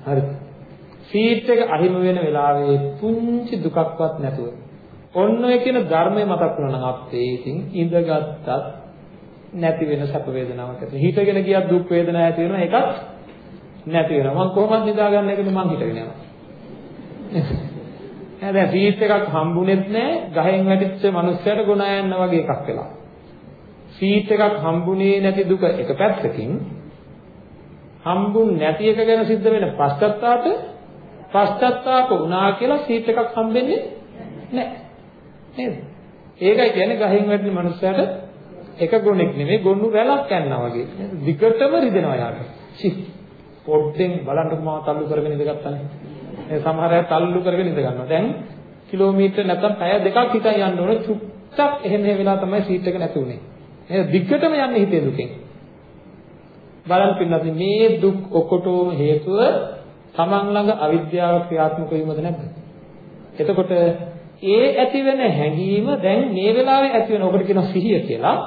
හරි. සීට් එක අහිම වෙන වෙලාවේ පුංචි දුකක්වත් නැතුව ඔන්න ඔය කියන ධර්මය මතක් වුණා නම් අපේ ඉතින් ඉඳගත්තත් නැති වෙන සැප වේදනාවක් ඇති. හිතගෙන ගියත් දුක් වේදනාවක් ඇති වෙනවා. ඒකත් නැති වෙනවා. මම කොහොමද නිදාගන්න එකද මං හිතගෙන යනවා. නෑ දැන් සීට් එකක් හම්බුනේත් නෑ ගහෙන් වැටිච්ච මිනිස්සයාට ගොනා යන්න වගේ එකක් වෙලා. සීට් එකක් හම්බුනේ නැති දුක එක පැත්තකින් හම්බුන් නැති එක ගැන සිද්ධ වෙන පශ්චත්තාප පශ්චත්තාප වුණා කියලා සීට් එකක් හම්බෙන්නේ නැහැ. නේද? ඒකයි කියන්නේ ගහෙන් වැටෙන මනුස්සයාට එක ගොනෙක් නෙමෙයි ගොන්නු රැලක් යනවා වගේ. නේද? දිගටම රිදෙනවා යාට. චි පොඩ්ඩෙන් බලන්නකො මාව තල්ලු කරගෙන ඉඳගත්තානේ. ඒ සමහර අය තල්ලු කරගෙන ඉඳ ගන්නවා. දැන් කිලෝමීටර් නැත්නම් පැය දෙකක් හිතන් යන්න ඕන චුට්ටක් එහෙම වෙලා තමයි සීට් එක නැති උනේ. නේද? දිග්ගටම යන්නේ හිතේ දුකෙන්. බලන්න පින්නත් මේ දුක් ඔකොටම හේතුව තමන් ළඟ අවිද්‍යාව ක්‍රියාත්මක වීමද නැද්ද? එතකොට ඒ ඇතිවෙන හැඟීම දැන් මේ වෙලාවේ ඇතිවෙන ඔකට කියනවා සිහිය කියලා.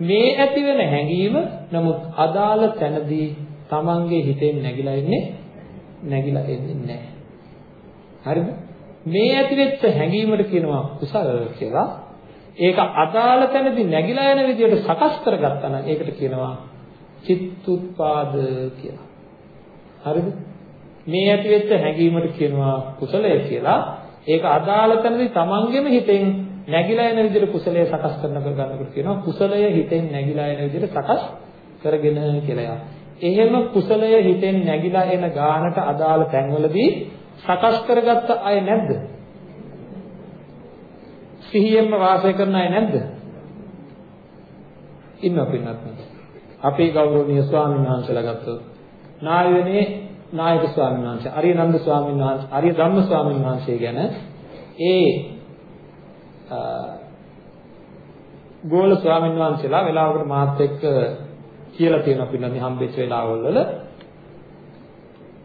මේ ඇතිවෙන හැඟීම නමුත් අදාළ තැනදී තමන්ගේ හිතෙන් නැగిලා ඉන්නේ නැగిලා ඉන්නේ නැහැ. හරිද? මේ ඇතිවෙච්ච හැඟීමට කියනවා කුසල කියලා. ඒක අදාළ තැනදී නැగిලා යන විදියට සකස් කරගත්තා නම් ඒකට කියනවා චිත්තුත්පාද කියලා. හරිද? මේ ඇතිවෙච්ච හැඟීමට කියනවා කුසලය කියලා. ඒක අදාළ තැනදී තමන්ගේම හිතෙන් නැగిලා යන විදිහට කුසලය සකස් කරන කර ගන්නකොට කියනවා කුසලය හිතෙන් නැగిලා යන විදිහට සකස් කරගෙන කියලා. එහෙම කුසලය හිතෙන් නැగిලා එන ගානට අදාළ තැන්වලදී සකස් කරගත්ත අය නැද්ද? සිහියෙන්ම වාසය කරන අය නැද්ද? ඉන්නවා පින්නත්. අපේ ගෞරවනීය ස්වාමීන් වහන්සේලා ගත්තොත් නායකනේ නායක ස්වාමීන් වහන්සේ, අරියනන්ද ස්වාමීන් වහන්සේ, අරිය ධම්ම ස්වාමීන් වහන්සේ ගැන ඒ ගෝල ස්වාමීන් වහන්සේලා වෙලාවකට මාත් එක්ක කියලා තියෙනවා පින්නත් හම්බෙච්ච වෙලාවල් වල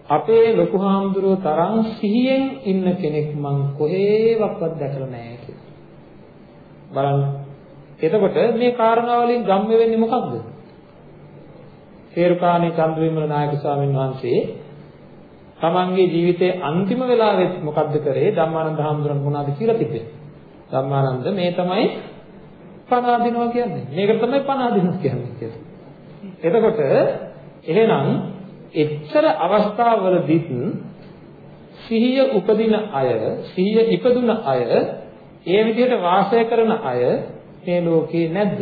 අපේ ලොකු හාමුදුරුවෝ තරම් සිහියෙන් ඉන්න කෙනෙක් මං කොහේවත් දැකලා නැහැ කියලා. බලන්න. එතකොට මේ කාරණාවලින් ගම්ම වෙන්නේ මොකක්ද? තේරුකාණේ චන්ද්‍රවිමල නායක ස්වාමීන් වහන්සේ තමන්ගේ ජීවිතයේ අන්තිම වෙලාවෙත් මොකද්ද කරේ? ධම්මානන්ද හාමුදුරන් මොනවද කියලා තිබ්බේ? ධම්මානන්ද මේ තමයි පණ අදිනවා කියන්නේ. මේකට තමයි පණ අදිනවා කියන්නේ කියලා. එතකොට එහෙනම් එච්චර අවස්ථාවවලදීත් සිහිය උපදින අය, සිහිය ඉපදුන අය, ඒ විදිහට වාසය කරන අය මේ ලෝකේ නැද්ද?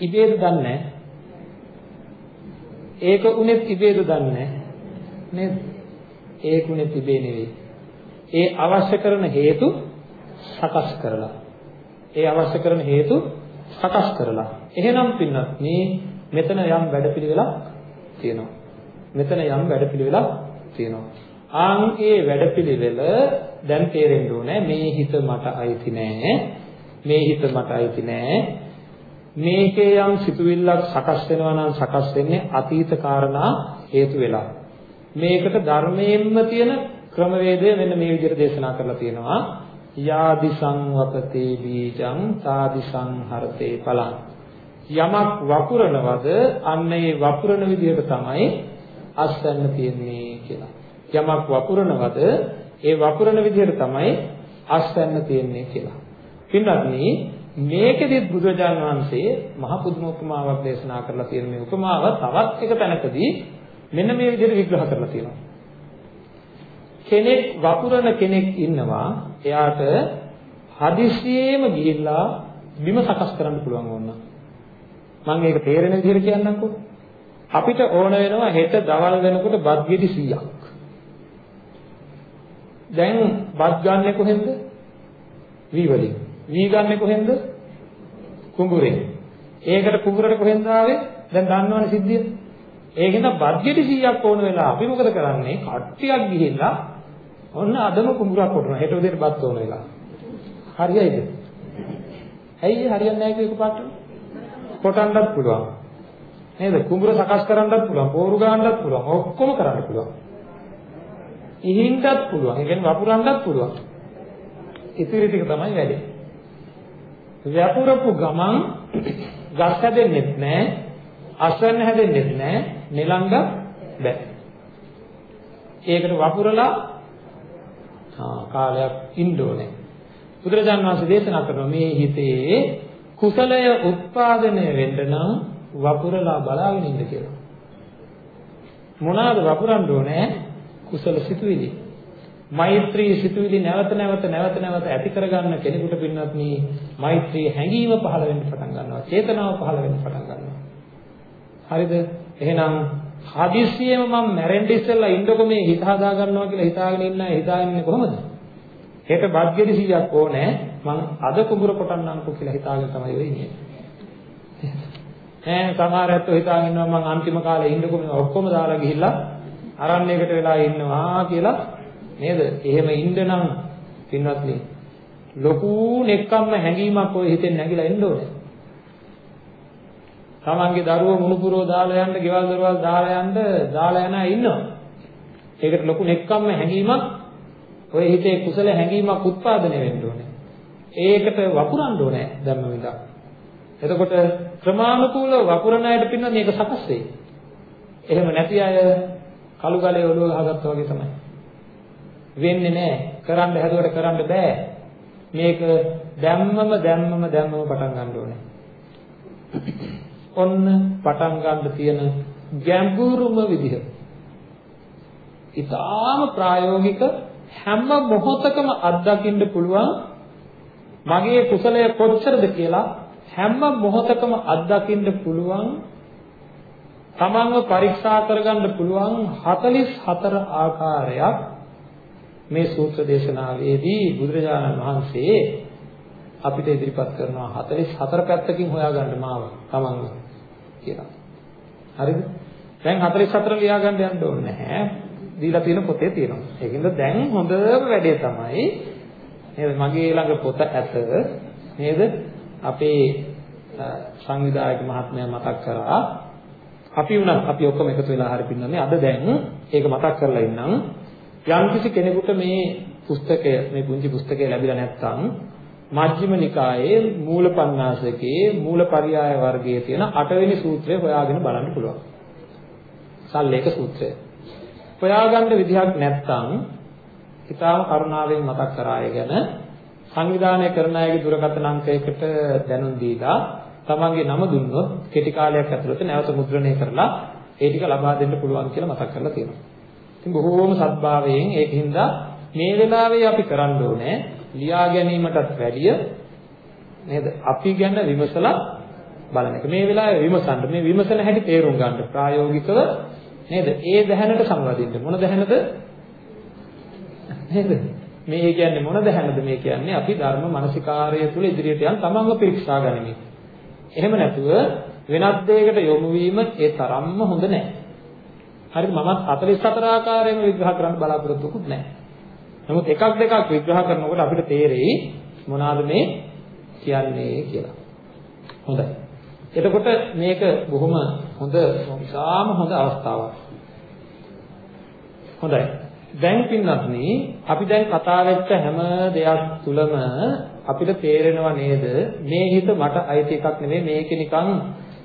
ඉබේද දන්නේ ඒක උනේත් ඉබේද දන්නේ නේද? ඒක උනේත් ඉබේ නෙවෙයි. ඒ අවශ්‍ය කරන හේතු සකස් කරලා. ඒ අවශ්‍ය කරන හේතු සකස් කරලා. එහෙනම් පින්නත් මේ මෙතන යම් වැඩපිළිවෙලක් තියෙනවා. මෙතන යම් වැඩපිළිවෙලක් තියෙනවා. ආන් ඒ වැඩපිළිවෙල දැන් තේරෙන්න ඕනේ මේ හිත මට අයිති නෑ. මේ හිත මට අයිති නෑ. මේකේ යම් සිතුවිල්ලක් සකස් වෙනවා නම් සකස් වෙන්නේ අතීත කාරණා හේතු වෙලා. මේකට ධර්මයෙන්ම තියෙන ක්‍රමවේදය මෙන්න මේ විදිහට දේශනා කරලා තියෙනවා. යාදි සංවපතේ බීජං තාදි සංහරතේ පලං යමක් වපුරනවද අන්න ඒ වපුරන විදිහට තමයි අස්වැන්න තියෙන්නේ කියලා. යමක් වපුරනවද ඒ වපුරන විදිහට තමයි අස්වැන්න තියෙන්නේ කියලා. පින්වත්නි මේකෙදි බුදුරජාන් වහන්සේ මහ පුදුම උපමාවක් දේශනා කරලා තියෙන මේ උපමාව තවත් එක තැනකදී මෙන්න මේ විදිහට විග්‍රහ කරලා තියෙනවා. කෙනෙක් වපුරන කෙනෙක් ඉන්නවා එයාට හදිස්සියෙම ගිහිල්ලා බිම සකස් කරන්න පුළුවන් වුණා. මම ඒක තේරෙන විදිහට කියන්නම්කෝ. අපිට ඕන වෙනවා හෙට දවල් වෙනකොට බත් ගෙඩි 100ක්. දැන් බත් ගන්නෙ කොහෙන්ද? වී වලින්. වී ගන්නෙ කොහෙන්ද? කුඹුරෙන්. ඒකට කුඹුරට කොහෙන්ද ආවේ? දැන් දන්නවනේ සිද්ධිය. ඒකෙන්ද බත් ගෙඩි 100ක් ඕන වෙලා අපි මොකද කරන්නේ? කට්ටියක් ගිහිල්ලා ඔන්න අදම කුඹුරක් කොටනවා. හෙට උදේට බත් ඕන වෙලා. හරියයිද? ඇයි හරියන්නේ නැහැ කියේක පාට? කොටන්නත් පුළුවන්. නේද? කුඹුර සකස් කරන්නත් පුළුවන්, පෝරු ගන්නත් පුළුවන්, ඔක්කොම කරන්න පුළුවන්. ඉහින්නත් පුළුවන්. ඒ කියන්නේ වපුරන්නත් පුළුවන්. ඉතිරි ටික තමයි වැඩේ. වපුරපු ගමන් ගස් හැදෙන්නෙත් නැහැ, අස්වැන්න හැදෙන්නෙත් නැහැ, නෙලංග බෑ. ඒකට වපුරලා ආ කාලයක් ඉන්න ඕනේ. බුදුරජාණන් වහන්සේ දේශනා කරනවා මේ හිතේ කුසලය උත්පාදනය වෙන්න නම් වපුරලා බලාගෙන ඉන්න කියලා. මොනවාද වපුරන්න ඕනේ? කුසල සිතුවිලි. මෛත්‍රී සිතුවිලි නැවත නැවත නැවත නැවත ඇති කරගන්න කෙනෙකුට පින්නත් මේ මෛත්‍රී හැඟීම පහළ වෙන්න පටන් ගන්නවා. චේතනාව පහළ වෙන්න පටන් ගන්නවා. හරිද? එහෙනම් හදිස්සියෙම මම මැරෙන්න ඉස්සෙල්ලා ඉන්නකො මේ හිත හදා ගන්නවා කියලා හිතාගෙන ඉන්න අය හිතාගෙන ඉන්නේ කොහොමද? හෙට බත්ගෙඩි 100ක් ඕනේ මං අද කුඹුර කොටන්නම්කෝ කියලා හිතාගෙන තමයි වෙන්නේ. ඈ සමහර ඇත්තෝ හිතාගෙන ඉන්නවා මං අන්තිම කාලේ ඉන්නකො මේ ඔක්කොම දාලා ගිහිල්ලා අරණ්‍යයකට වෙලා ඉන්නවා කියලා නේද? එහෙම ඉන්න නම් පින්වත්නි ලොකු නෙක්කම්ම හැඟීමක් ඔය හිතෙන් නැగిලා එන්න ඕනේ. තමන්ගේ දරුවෝ මුණුපුරෝ දාලා යන්න, ගෙවල් දොරවල් දාලා යන්න, දාලා යන අය ඉන්නවා. ඒකට ලොකු නෙක්කම්ම හැඟීමක් ඔය හිතේ කුසල හැඟීමක් උත්පාදනය වෙන්න ඕනේ. ඒකට වපුරන්න ඕනේ ධර්ම විඳා. එතකොට ක්‍රමානුකූලව වපුරන අයට පින්න මේක සකස් වෙයි. එහෙම නැති අය කළු ගලේ ඔළුව ගහගත්තා වගේ තමයි. වෙන්නේ නැහැ. කරන්න හැදුවට කරන්න බෑ. මේක දැම්මම දැම්මම දැම්මම පටන් ගන්න ඕනේ. ඔන්න පටන් ගන්න තියෙන ගැඹුරුම විදිහ. ඊටාම ප්‍රායෝගික හැම මොහොතකම අත්දකින්න පුළුවන් මගේ කුසලය කොච්චරද කියලා හැම මොහොතකම අත්දකින්න පුළුවන් තමන්ව පරීක්ෂා කරගන්න පුළුවන් 44 ආකාරයක් මේ සූත්‍ර දේශනාවේදී බුදුරජාණන් වහන්සේ අපිට ඉදිරිපත් කරනවා 44 පැත්තකින් හොයාගන්න මාව තමන්ව කියලා. හරිද? දැන් 44 ලියා ගන්න යන්න ඕනේ නැහැ. දීලා තියෙන පොතේ තියෙනවා. ඒකින්ද දැන් හොඳම වැඩේ තමයි නේද මගේ ළඟ පොත ඇත නේද? අපේ සංවිධායක මහත්මයා මතක් කරා අපි උනත් අපි ඔක්කොම එකතු වෙලා හරි පින්නන්නේ අද දැන් ඒක මතක් කරලා ඉන්නම් යම්කිසි කෙනෙකුට මේ පුස්තකය මේ පුංචි පුස්තකය ලැබිලා නැත්නම් මජ්ක්‍ධිම නිකායේ මූලපණ්ණාසකේ මූලපරියාය වර්ගයේ තියෙන 8 වෙනි සූත්‍රය හොයාගෙන බලන්න පුළුවන්. සල්ලේක සූත්‍රය. හොයාගන්න විදිහක් නැත්නම් ඊටාම කරුණාවෙන් මතක් කරාය ගැන සංවිධානය කරන අයගේ දුරකථන අංකයකට දැනුම් දීලා තමන්ගේ නම දුන්නොත් කෙටි කාලයක් ඇතුළත නැවත මුද්‍රණය කරලා ඒ ටික ලබා දෙන්න පුළුවන් කියලා මතක් කරලා තියෙනවා. ඉතින් බොහෝම සත්භාවයෙන් ඒකින්ද මේ වෙලාවේ අපි කරන්න ඕනේ ලියා ගැනීමටත් වැඩිය නේද? අපි ගැන විමසලා බලන එක. මේ වෙලාවේ විමසන්න මේ විමසන හැටි තේරුම් ගන්න ප්‍රායෝගිකව නේද? ඒ දැහැනට සම්වදින්න. මොන දැහැනද? නේද? මේ කියන්නේ මොන දැහැනද මේ කියන්නේ? අපි ධර්ම මානසිකාරය තුල ඉදිරියට යන තමන්ව පරීක්ෂා ගනිමින්. එහෙම නැතුව වෙනත් දෙයකට යොමු වීම ඒ තරම්ම හොඳ නැහැ. හරිද? මමත් 44 ආකාරයෙන් විග්‍රහ කරන්න බලාපොරොත්තුකුත් නැහැ. නමුත් එකක් දෙකක් විග්‍රහ කරනකොට අපිට තේරෙයි මොනවාද මේ කියන්නේ කියලා. හොඳයි. එතකොට මේක බොහොම හොඳ විසාම හොඳ අවස්ථාවක්. හොඳයි. දැන් පින්නත්නි අපි දැන් කතා වෙච්ච හැම දෙයක් තුලම අපිට තේරෙනවා නේද මේ හිත මට අයිති එකක් නෙමෙයි මේක නිකන්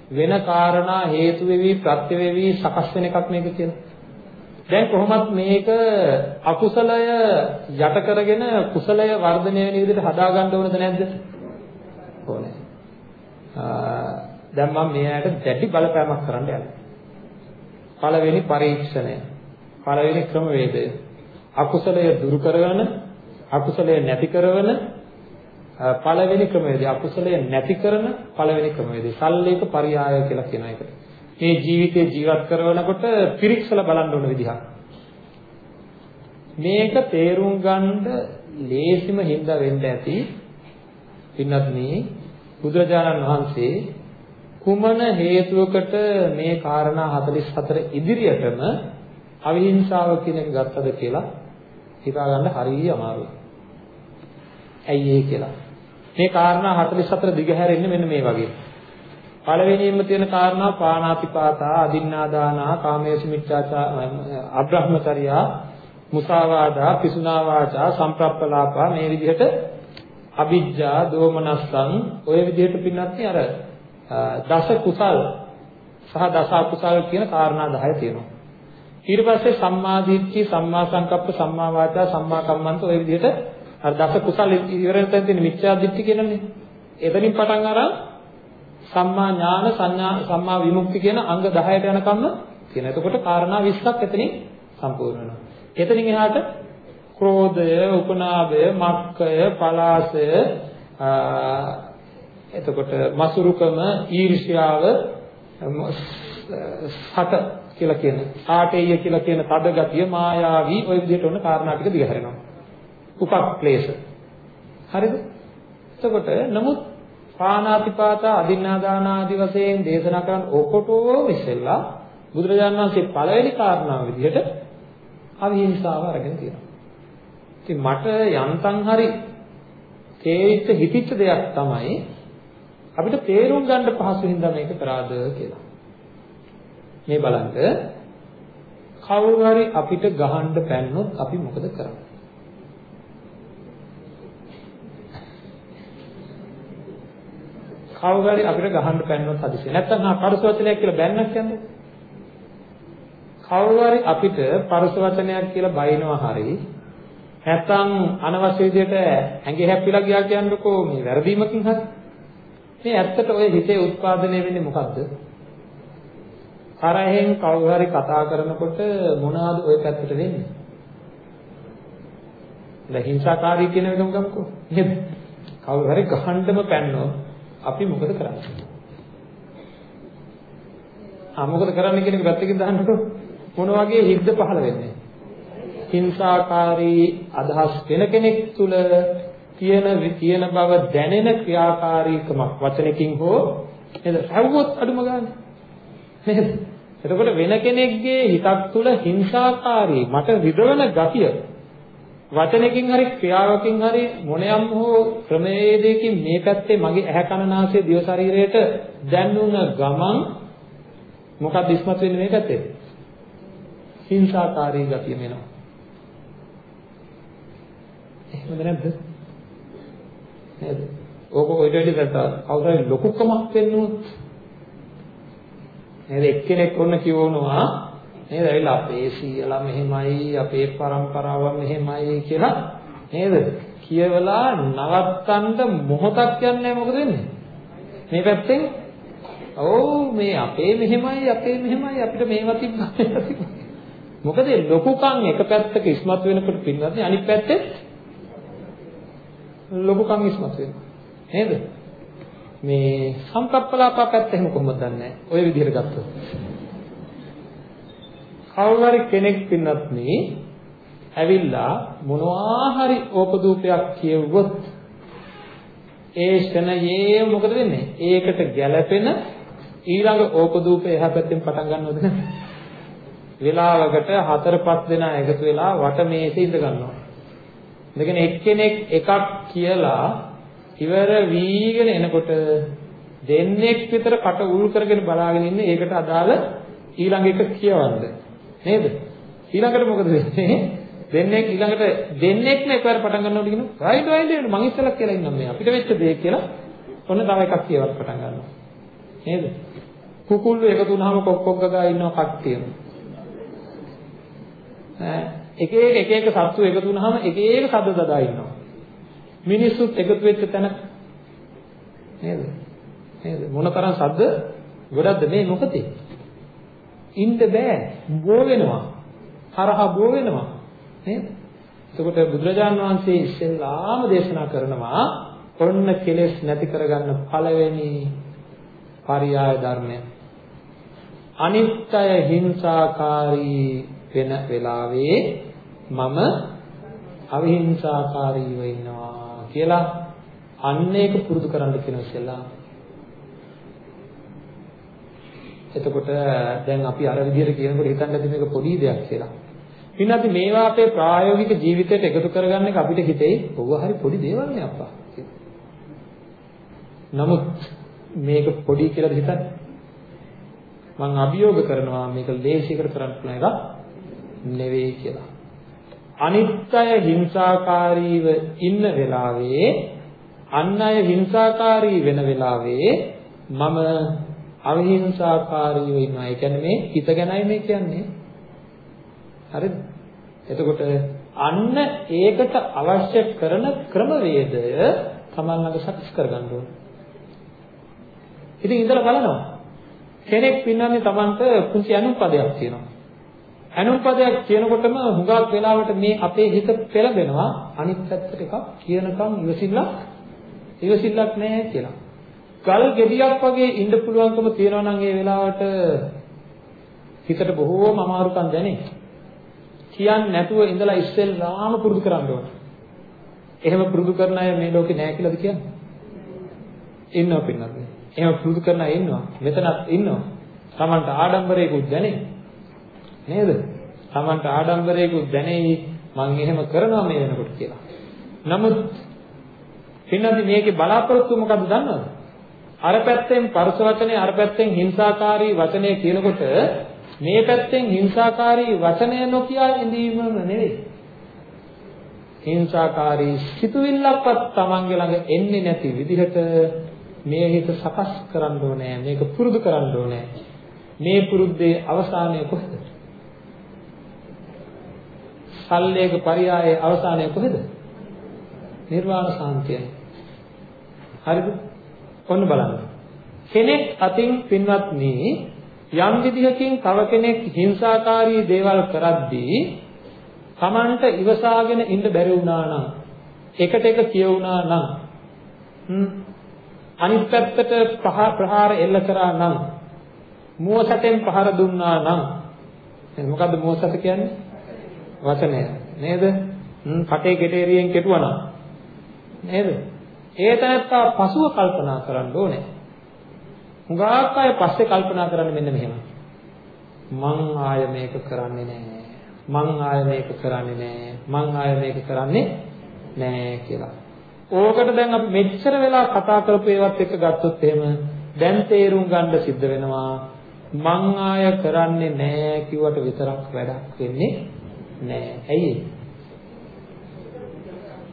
වෙන කාරණා හේතු වෙවි ප්‍රත්‍ය වෙවි සකස් වෙන එකක් මේක කියලා. දැන් කොහොමත් මේක අකුසලය යට කරගෙන කුසලය වර්ධනය වෙන විදිහට හදාගන්න ඕනද නැද්ද? ඕනේ. දැන් මම මේ ඇයට දැඩි බලපෑමක් කරන්න යනවා. පළවෙනි පරීක්ෂණය. පළවෙනි ක්‍රමවේදය. අකුසලය දුරු කරගෙන අකුසලය නැති කරන පළවෙනි ක්‍රමවේදය. අකුසලය නැති කරන පළවෙනි ක්‍රමවේදය. සල්ලේක පරියාය කියලා කියන එකට. මේ ජීවිතේ ජීවත් කරනකොට පිරික්සලා බලන්න ඕන විදිහක්. මේක තේරුම් ගන්න ලේසිම හින්දා වෙන්න ඇති. පින්නත් මේ බුදුරජාණන් වහන්සේ කුමන හේතුවකට මේ කාරණා 44 ඉදිරියටම අවිහිංසාව කියන එක ගත්තද කියලා හිතා ගන්න හරිය අමාරුයි. ඇයි ඒ කියලා. මේ කාරණා 44 දිගහැරෙන්නේ මෙන්න මේ වගේ. පළවෙනියෙන්ම තියෙන කාරණා පාණාතිපාතා, අදින්නාදානා, කාමේසු මිච්ඡාචා, අබ්‍රහ්මචර්යා, මුසාවාදා, පිසුනා වාචා, සම්ප්‍රප්පලාපා මේ විදිහට අවිජ්ජා, දෝමනස්සං ඔය විදිහට පින්නත් අර දස කුසල් සහ දස අකුසල් කියන කාරණා 10 තියෙනවා. ඊට පස්සේ සම්මා දිට්ඨි, සම්මා සංකප්ප, සම්මා වාචා, සම්මා කම්මන්ත ඔය විදිහට අර දස කුසල් ඉවරෙන් තියෙන මිච්ඡා දිට්ඨි කියනනේ. එතනින් පටන් අරන් සම්මා ඥාන සංඥා සම්මා විමුක්ති කියන අංග 10ට යනකම්ම තියෙනවා. එතකොට කාරණා 20ක් එතනින් සම්පූර්ණ වෙනවා. එතනින් එහාට ක්‍රෝධය, උපනාභය, මක්කය, පලාසය, එතකොට මසුරුකම, ඊර්ෂ්‍යාව, සත කියලා කියන, ආටේය කියලා කියන තද ගතිය, මායාවී ওই විදිහට ඔන්න කාරණා ටික දිගහැරෙනවා. උපක්ලේශ. හරිද? එතකොට නමුත් පාණාතිපාතා අදින්නාදාන ආදි වශයෙන් දේශනා කරන ඔකොටෝ ඉස්සෙල්ලා බුදුරජාණන් වහන්සේ පළවෙනි කාරණාව විදිහට අවිහිංසාව අරගෙන තියෙනවා. ඉතින් මට යන්තම් හරි තේරිච්ච හිතිච්ච දෙයක් තමයි අපිට තේරුම් ගන්න පහසු හින්දා මේක කරාද කියලා. මේ බලන්න කවුරු හරි අපිට ගහන්න පැන්නොත් අපි මොකද කරන්නේ? කවුරු හරි අපිට ගහන්න පැන්නොත් හදිසියෙ. නැත්තම් ආ පරස වචනයක් කියලා බැන්නක් කියන්නේ. කවුරු හරි අපිට පරස වචනයක් කියලා බයිනවා හරි නැත්තම් අනවශ්‍ය විදිහට ඇඟේ හැප්පිලා ගියා කියන්නකෝ මේ වැරදීමකින් හරි. මේ ඇත්තට ඔය හිතේ උත්පාදනය වෙන්නේ මොකද්ද? කරහෙන් කවුරු හරි කතා කරනකොට මොනවාද ওই පැත්තට වෙන්නේ? දැන් හිංසාකාරී කියන එකම ගමුකෝ. නේද? කවුරු හරි ගහන්නම පැන්නොත් අපි මොකද කරන්නේ? ආ මොකද කරන්න කියන එක පැත්තකින් දාන්නකෝ. මොන වගේ හිද්ද පහළ වෙන්නේ? හිංසාකාරී අදහස් වෙන කෙනෙක් තුල තියෙන තියෙන බව දැනෙන ක්‍රියාකාරීකමක් වචනකින් හෝ නේද? හැවුවොත් අඩුම ගන්න. නේද? එතකොට වෙන කෙනෙක්ගේ හිතක් තුල හිංසාකාරී මට රිදවන ගතිය වචනකින් හරි ක්‍රියාවකින් හරි මොනියම් හෝ ක්‍රමවේදයකින් මේ පැත්තේ මගේ ඇහැ කන නාසය දිව ශරීරයට දැනුන ගමන් මොකක්ද ඉස්මතු වෙන්නේ මේ පැත්තේ? හිංසාකාරී ගතිය මෙනවා. එහෙමද නැද්ද? නේද? ඕක ඔය දෙවිද කවුරු හරි ලොකුකමක් වෙන්නුවොත් නේද එක්කෙනෙක් ඔන්න කියවනවා නේද? ඇවිල්ලා අපේ සීයලා මෙහෙමයි අපේ પરම්පරාව මෙහෙමයි කියලා නේද? කියවලා නවත්තන්න මොහොතක් යන්නේ මොකද වෙන්නේ? මේ පැත්තෙන්? ඔව් මේ අපේ මෙහෙමයි අපේ මෙහෙමයි අපිට මේවා තිබ්බා මොකද ලොකුකම් එක පැත්තක ඉස්මතු වෙනකොට පින්නත් අනිත් පැත්තේ ලොකුකම් ඉස්මතු වෙනවා. නේද? මේ සංකප්පලාපා පැත්ත එහෙම කොහොමද දන්නේ? ඔය විදිහට ගත්තොත්. කවුරු හරි කෙනෙක් පින්නත් මේ ඇවිල්ලා මොනවා හරි ඕපදූපයක් කියවුවොත් ඒ ෂණයේ මොකද වෙන්නේ? ඒකට ගැළපෙන ඊළඟ ඕපදූපය එහා පැත්තෙන් පටන් ගන්නවද නැද්ද? වෙලාවකට හතර පහ දෙනා එකතු වෙලා වට මේසේ ඉඳ ගන්නවා. ඉඳගෙන එක්කෙනෙක් එකක් කියලා ඉවර වීගෙන එනකොට දෙන්නෙක් විතර කට උල් කරගෙන බලාගෙන ඉන්නේ ඒකට අදාළ ඊළඟ එක කියවන්න. නේද? ඊළඟට මොකද වෙන්නේ? දෙන්නේ ඊළඟට දෙන්නේක්ම එකවර පටන් ගන්නවලු කියනවා. රයිට් රයිට් මං ඉස්සෙල්ලා කියලා ඉන්නම් මේ අපිට වෙච්ච දේ කියලා ඔන්න තව එකක් කියවත් පටන් ගන්නවා. නේද? කුකුල්ලු එකතු වුනහම කොක් කොක් ගගා ඉන්නවා කට්ටියම. ඈ එක එක එක එක සත්තු එකතු වුනහම එක එක සද්ද දදා ඉන්නවා. මිනිස්සුත් එකතු වෙච්ච තැන නේද? නේද? මොනතරම් සද්ද ගොඩක්ද මේ මොකද? ඉන්න බෑ. බෝ වෙනවා. හරහා බෝ වෙනවා. නේද? එතකොට බුදුරජාන් වහන්සේ ඉස්සෙල්ලාම දේශනා කරනවා ඔන්න කෙලෙස් නැති කරගන්න පළවෙනි පරියාය ධර්මය. අනිත්‍ය හිංසාකාරී වෙන වෙලාවේ මම අවිහිංසාකාරීව ඉන්නවා කියලා අන්න ඒක පුරුදු කරන්න කියන ඉස්සෙල්ලා එතකොට දැන් අපි අර විදිහට කියනකොට හිතන්න ඇති මේක පොඩි දෙයක් කියලා. පින්නත් මේවා අපේ ප්‍රායෝගික ජීවිතයට එකතු කරගන්න එක අපිට හිතෙයි ඔව් හරි පොඩි දේවල් නේ අප්පා. නමුත් මේක පොඩි කියලාද හිතන්නේ? මම අභියෝග කරනවා මේක ලේසියකට කරන්න පුළුවන් එකක් නෙවෙයි කියලා. අනිත්‍ය හිංසාකාරීව ඉන්න වෙලාවේ අන් අය හිංසාකාරී වෙන වෙලාවේ මම අවිහිංසාකාරීව ඉන්නවා. ඒ කියන්නේ මේ හිත ගැනයි මේ කියන්නේ. හරිද? එතකොට අන්න ඒකට අවශ්‍ය කරන ක්‍රමවේදය තමන් ළඟ සකස් කරගන්න ඕනේ. ඉතින් ඉඳලා බලනවා. කෙනෙක් පින්නන්නේ තමන්ට කුංචි අනුපදයක් තියෙනවා. ඇනුම් පදයක් කියනකොටම හුඟක් වෙලාවට මේ අපේ හිත පෙළඹෙනවා අනිත් පැත්තට එකක් කියනකම් ඉවසිල්ලක් ඉවසිල්ලක් නැහැ කියලා. ගල් ගෙඩියක් වගේ ඉන්න පුළුවන්කම තියනවා නම් ඒ වෙලාවට හිතට බොහෝම අමාරුකම් දැනේ. කියන්නේ නැතුව ඉඳලා ඉස්සෙල්ලාම පුරුදු කරන්න ඕන. එහෙම පුරුදු කරන අය මේ ලෝකේ නැහැ කියලාද කියන්නේ? ඉන්නව පින්නත්. එහෙම පුරුදු කරන අය ඉන්නවා. මෙතනත් ඉන්නවා. Tamanට ආඩම්බරයකුත් දැනේ. නේද? Tamanට ආඩම්බරයකුත් දැනේ මං එහෙම කරනවා මේ වෙනකොට කියලා. නමුත් පින්නත් මේකේ බලාපොරොත්තු මොකද්ද දන්නවද? අර පැත්තෙන් පරස වචනේ අර පැත්තෙන් හිංසාකාරී වචනේ කියනකොට මේ පැත්තෙන් හිංසාකාරී වචනය නොකිය ඉඳීම නෙවෙයි. හිංසාකාරී සිතුවිල්ලක්වත් Tamange ළඟ එන්නේ නැති විදිහට මේ හිත සකස් කරන්න ඕනේ මේක පුරුදු කරන්න ඕනේ. මේ පුරුද්දේ අවසානය කොහෙද? සල්ලේක පරියායේ අවසානය කොහෙද? නිර්වාණ සාන්තියයි. හරිද? ඔන්න බලන්න. කෙනෙක් අතින් පින්වත්නි යම් විදිහකින් තව කෙනෙක් හිංසාකාරී දේවල් කරද්දී Tamanට ඉවසාගෙන ඉන්න බැරි වුණා නම් එකට එක කියවුණා නම් අනිත් පැත්තට ප්‍රහාර එල්ල කරා නම් මුවසතෙන් පහර දුන්නා නම් මොකද්ද මුවසත කියන්නේ? වචනය. නේද? කටේ කෙටේරියෙන් කෙටුවා නම් නේද? ඒ තැනත්තා පසුව කල්පනා කරන්න ඕනේ. හුඟක් අය පස්සේ කල්පනා කරන්න මෙන්න මෙහෙම මං ආය මේක කරන්නේ නැහැ මං ආය මේක කරන්නේ නැහැ මං ආය මේක කරන්නේ නැහැ කියලා. ඕකට දැන් අපි මෙච්චර වෙලා කතා කරපු ඒවත් එක්ක ගත්තොත් එහෙම දැන් තේරුම් ගන්න සිද්ධ වෙනවා. මං ආය කරන්නේ නෑ කිව්වට විතරක් වැඩක් වෙන්නේ නෑ. ඇයි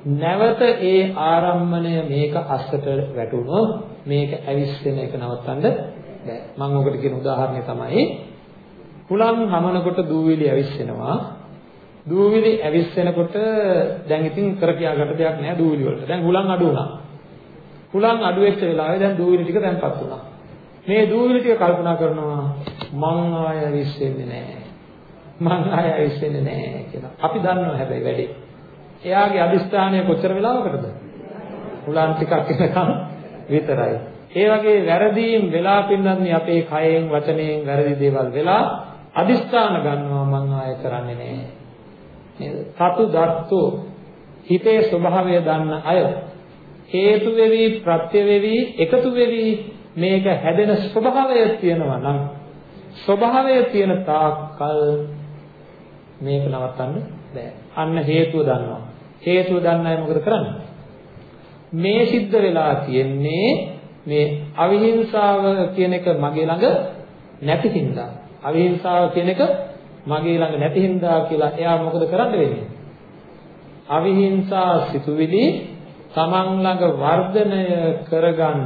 නැවත ඒ ආරම්මණය මේක අස්සට වැටුණොත් මේක ඇවිස්සෙන එක නවත්තන්න බෑ මම ඔකට කියන උදාහරණය තමයි හුලං හමනකොට දූවිලි ඇවිස්සෙනවා දූවිලි ඇවිස්සෙනකොට දැන් ඉතින් කර කියාගන්න දෙයක් නැහැ දූවිලි වලට. දැන් හුලං අඩු වුණා. හුලං අඩු වෙච්ච වෙලාවේ දැන් දූවිලි ටික දැන්පත් වුණා. මේ දූවිලි ටික කල්පනා කරනවා මං ආය ඇවිස්සෙන්නේ නැහැ. මං ආය ඇවිස්සෙන්නේ නැහැ කියලා. අපි දන්නවා හැබැයි වැඩි. එයාගේ අදිස්ථානය කොච්චර වෙලාවකටද? හුලං ටිකක් එනකම් විතරයි. ඒ වගේ වැරදීම් වෙලා පින්නත් අපේ කයෙන් වචනයෙන් වැරදි දේවල් වෙලා අදිස්ථාන ගන්නවා මං ආය කරන්නේ නැහැ. නේද? සතු දත්තු හිතේ ස්වභාවය දන්න අය හේතු වෙවි ප්‍රත්‍ය වෙවි එකතු වෙවි මේක හැදෙන ස්වභාවය තියෙනවා නම් ස්වභාවය තියෙන තාක්කල් මේක නවත්තන්න බෑ. අන්න හේතුව දන්නවා. හේතුව දන්න අය මොකද කරන්නේ? මේ සිද්ධ වෙලා තියෙන්නේ මේ අවිහිංසාව කියන එක මගේ ළඟ නැති හින්දා. අවිහිංසාව කියන එක මගේ ළඟ නැති හින්දා කියලා එයා මොකද කරන්න වෙන්නේ? අවිහිංසා සිතුවිලි තමන් ළඟ වර්ධනය කරගන්න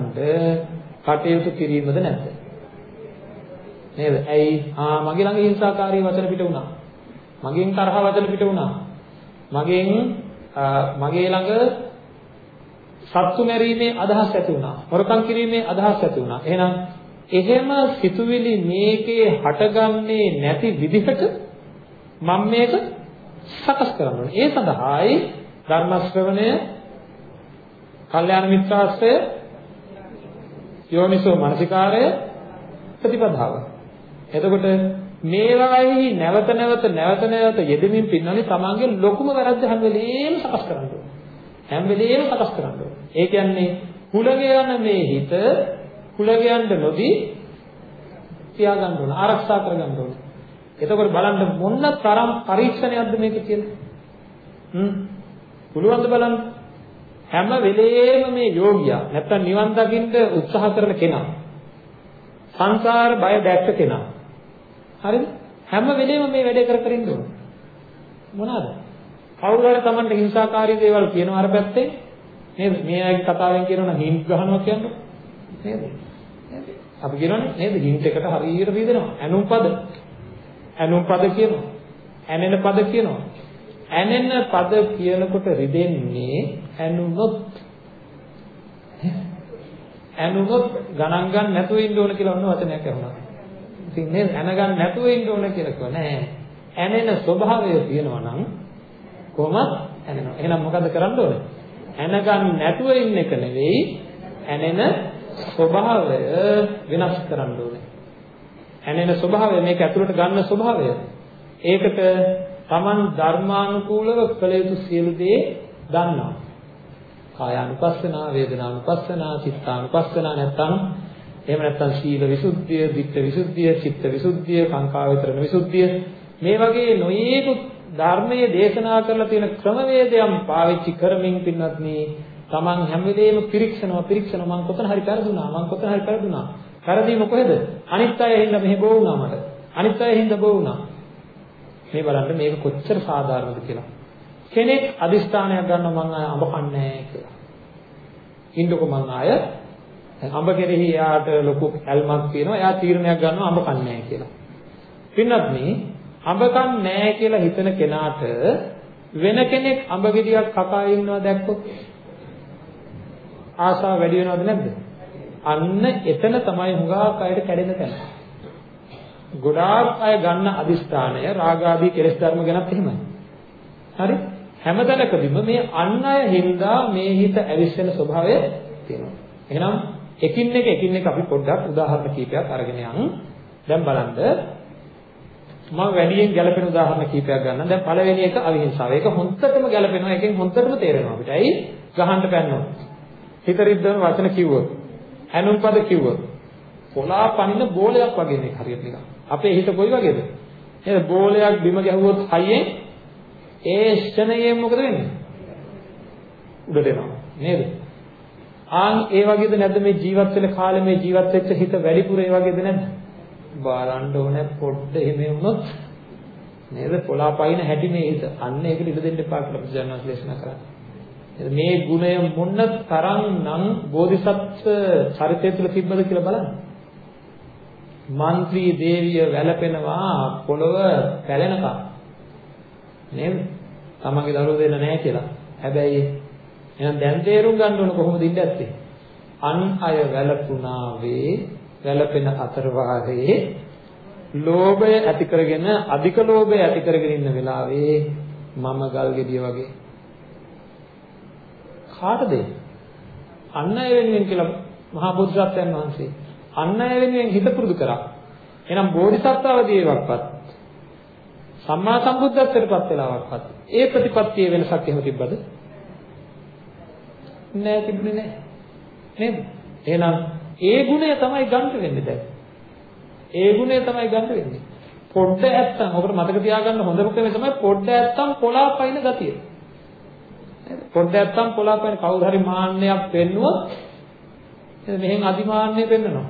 කටයුතු කිරීමද නැද්ද? නේද? ඇයි? ආ මගේ ළඟ හිංසාකාරී වචන පිට වුණා. මගෙන් තරහ වචන පිට වුණා. මගෙන් මගේ ළඟ සත්තු මැරීමේ අදහස් ඇති වුණා. හොරකම් කිරීමේ අදහස් ඇති වුණා. එහෙනම් එහෙම සිතුවිලි මේකේ හටගන්නේ නැති විදිහට මම මේක සකස් කරන්න ඕනේ. ඒ සඳහායි ධර්ම ශ්‍රවණය, කල්යාණ මිත්‍රාශ්‍රය, යෝනිසෝ මනසිකාරය ප්‍රතිපදාව. එතකොට මේවාෙහි නැවත නැවත නැවත නැවත යෙදෙමින් පින්නන්නේ තමන්ගේ ලොකුම වැරද්ද හැම වෙලේම සකස් කරන්න ඕනේ. හැම වෙලේම සකස් කරන්න ඕනේ. ඒ කියන්නේ හුලගේ යන මේ හිත කුලගයන්ට නොදී තියාගන්න ඕන ආරක්ෂා කරගන්න ඕන. එතකොට බලන්න මොන තරම් පරීක්ෂණයක්ද මේක කියලා. හ්ම්. පුළුවන් ද බලන්න. හැම වෙලේම මේ යෝගියා නැත්තම් නිවන් දකින්න උත්සාහ කරන කෙනා සංසාර බය දැක්ක කෙනා. හරිද? හැම වෙලේම මේ වැඩේ කර කර ඉන්න ඕන. මොනවාද? කවුරු හරි Tamanට හිංසාකාරී දේවල් කියනවා අර පැත්තේ නේද? මේ අයගේ කතාවෙන් කියනවා නම් හිං ගහනවා කියන්නේ නේද? අපි කියනවනේ නේද? හින්ට් එකට හරියට රිදෙනවා. ඇනුම් පද. ඇනුම් පද කියනවා. ඇනෙන පද කියනවා. ඇනෙන පද කියනකොට රිදෙන්නේ ඇනුනොත් ඇනුනොත් ගණන් ගන්න නැතුව ඉන්න ඕන කියලා ඔන්න වචනයක් අහුණා. ඉතින් නේද? ඇන ගන්න නැතුව ඉන්න ඕන කියලා කිව්වා නෑ. ඇනෙන ස්වභාවය තියෙනවා නම් කොහොමද ඇනෙනවා. එහෙනම් මොකද කරන්න ඕනේ? ඇනගන්න නැතුව ඉන්න එක නෙවෙයි ඇනෙන ස්වභාවය වෙනස් කරන්න ඕනේ. ඇනෙන ස්වභාවය මේක ඇතුළට ගන්න ස්වභාවය. ඒකට Taman ධර්මානුකූලව කළ යුතු සියලු දේ දන්නවා. කායානුපස්සනා, වේදනානුපස්සනා, චිත්තානුපස්සනා නැත්තම් එහෙම නැත්තම් සීල විසුද්ධිය, ධිට්ඨ විසුද්ධිය, චිත්ත විසුද්ධිය, කාංකා විතරණ විසුද්ධිය මේ වගේ නොයේකුත් ධර්මයේ දේශනා කරලා තියෙන ක්‍රමවේදයන් පාවිච්චි කරමින් පින්වත්නි Taman හැම වෙලේම පිරික්සනවා පිරික්සනවා. මං කොතන හරි පෙරදුනා මං කොතන හරි පෙරදුනා. පෙරදීම කොහෙද? අනිත් අය හින්දා මෙහෙ බෝ වුණා මට. අනිත් අය හින්දා බෝ වුණා. මේ බලන්න මේක කොච්චර සාධාරණද කියලා. කෙනෙක් අදිස්ථානයක් ගන්නවා මං ආය අඹ කන්නේ කියලා. ඉන්නකො මං ආය අඹ කෙරෙහි එයාට ලොකු ඇල්මක් තියෙනවා එයා තීරණයක් ගන්නවා අඹ කන්නේ කියලා පින්නත් මේ අඹ කන්නේ කියලා හිතන කෙනාට වෙන කෙනෙක් අඹ ගෙඩියක් කකා ඉන්නවා දැක්කොත් ආසාව වැඩි වෙනවද නැද්ද? අන්න එතන තමයි හුඟක් අයට කැඩෙන තැන. ගොඩාක් අය ගන්න අදිස්ථානය රාගාදී කෙලෙස් ධර්ම ගැනත් එහෙමයි. හරි? හැමතැනකදීම මේ අන් අය හින්දා මේ හිත ඇවිස්සෙන ස්වභාවය තියෙනවා. එහෙනම් එකින් එක එකින් එක අපි පොඩ්ඩක් උදාහරණ කීපයක් අරගෙන යමු. දැන් බලන්න මම වැඩියෙන් ගැළපෙන උදාහරණ කීපයක් ගන්නම්. දැන් පළවෙනි එක අවිහිංසාව. ඒක හොන්දටම ගැළපෙනවා. ඒකෙන් හොන්දටම තේරෙනවා අපිට. ඇයි? ගහන්න පැන්නොත්. හිත රිද්දන වචන කිව්වොත්. ඇනුම් පද කිව්වොත්. කොලා පනින බෝලයක් වගේ නේ හරියට නිකන්. අපේ හිත කොයි වගේද? එහෙනම් බෝලයක් බිම ගැහුවොත් හයියෙන් ඒ ෂණයෙන් මොකද වෙන්නේ? උඩට එනවා. නේද? ආන් ඒ වගේද නැද්ද මේ ජීවත් වෙන කාලේ මේ ජීවත් වෙච්ච හිත වැඩිපුර ඒ වගේද නැද්ද? බාරන්න ඕනේ පොඩ්ඩ එහෙම වුණොත් නේද පොලාපයින් හැටි මේ හිත. අන්න ඒකට ඉඩ දෙන්න එපා කියලා බුදුන් වහන්සේ දේශනා කරා. මේ ගුණය මොන තරම් නම් බෝධිසත්ව චරිතය තුළ තිබ්බද කියලා බලන්න. මන්ත්‍රී දේවිය වැළපෙනවා පොළව පැලෙනකම්. නේද? තමන්ගේ දරුවෝ දෙන්න නැහැ කියලා. හැබැයි එහෙනම් දැන් තේරුම් ගන්න ඕන කොහොමද ඉන්න ඇත්තේ? අන් අය වැළපුණා වේ වැළපෙන අතර වාරේ ලෝභය ඇති කරගෙන අධික ලෝභය ඇති කරගෙන ඉන්න වෙලාවේ මම ගල් ගෙඩිය වගේ. කාටද? අන්න අය වෙනුවෙන් කියලා මහා බුදුසත්යන් වහන්සේ. අන්න අය වෙනුවෙන් හිත පුරුදු කරා. එහෙනම් බෝධිසත්වවදීවක්වත් සම්මා සම්බුද්ධත්වයටපත් වෙලාවක්වත්. ඒ ප්‍රතිපත්තියේ වෙනසක් එහෙම තිබ්බද? නෑ තිබුණේ නෑ නේද එහෙනම් ඒ ගුණය තමයි ගන්න වෙන්නේ දැන්. ඒ ගුණය තමයි ගන්න වෙන්නේ. පොඩ්ඩ ඇත්තම් ඔකට මතක තියාගන්න හොඳම ක්‍රමය තමයි පොඩ්ඩ ඇත්තම් පොලාපයින් ගතිය. පොඩ්ඩ ඇත්තම් පොලාපයින් කවුරු හරි මාන්නයක් පෙන්නුවොත් මෙහෙන් අදිමාන්නය පෙන්නනවා.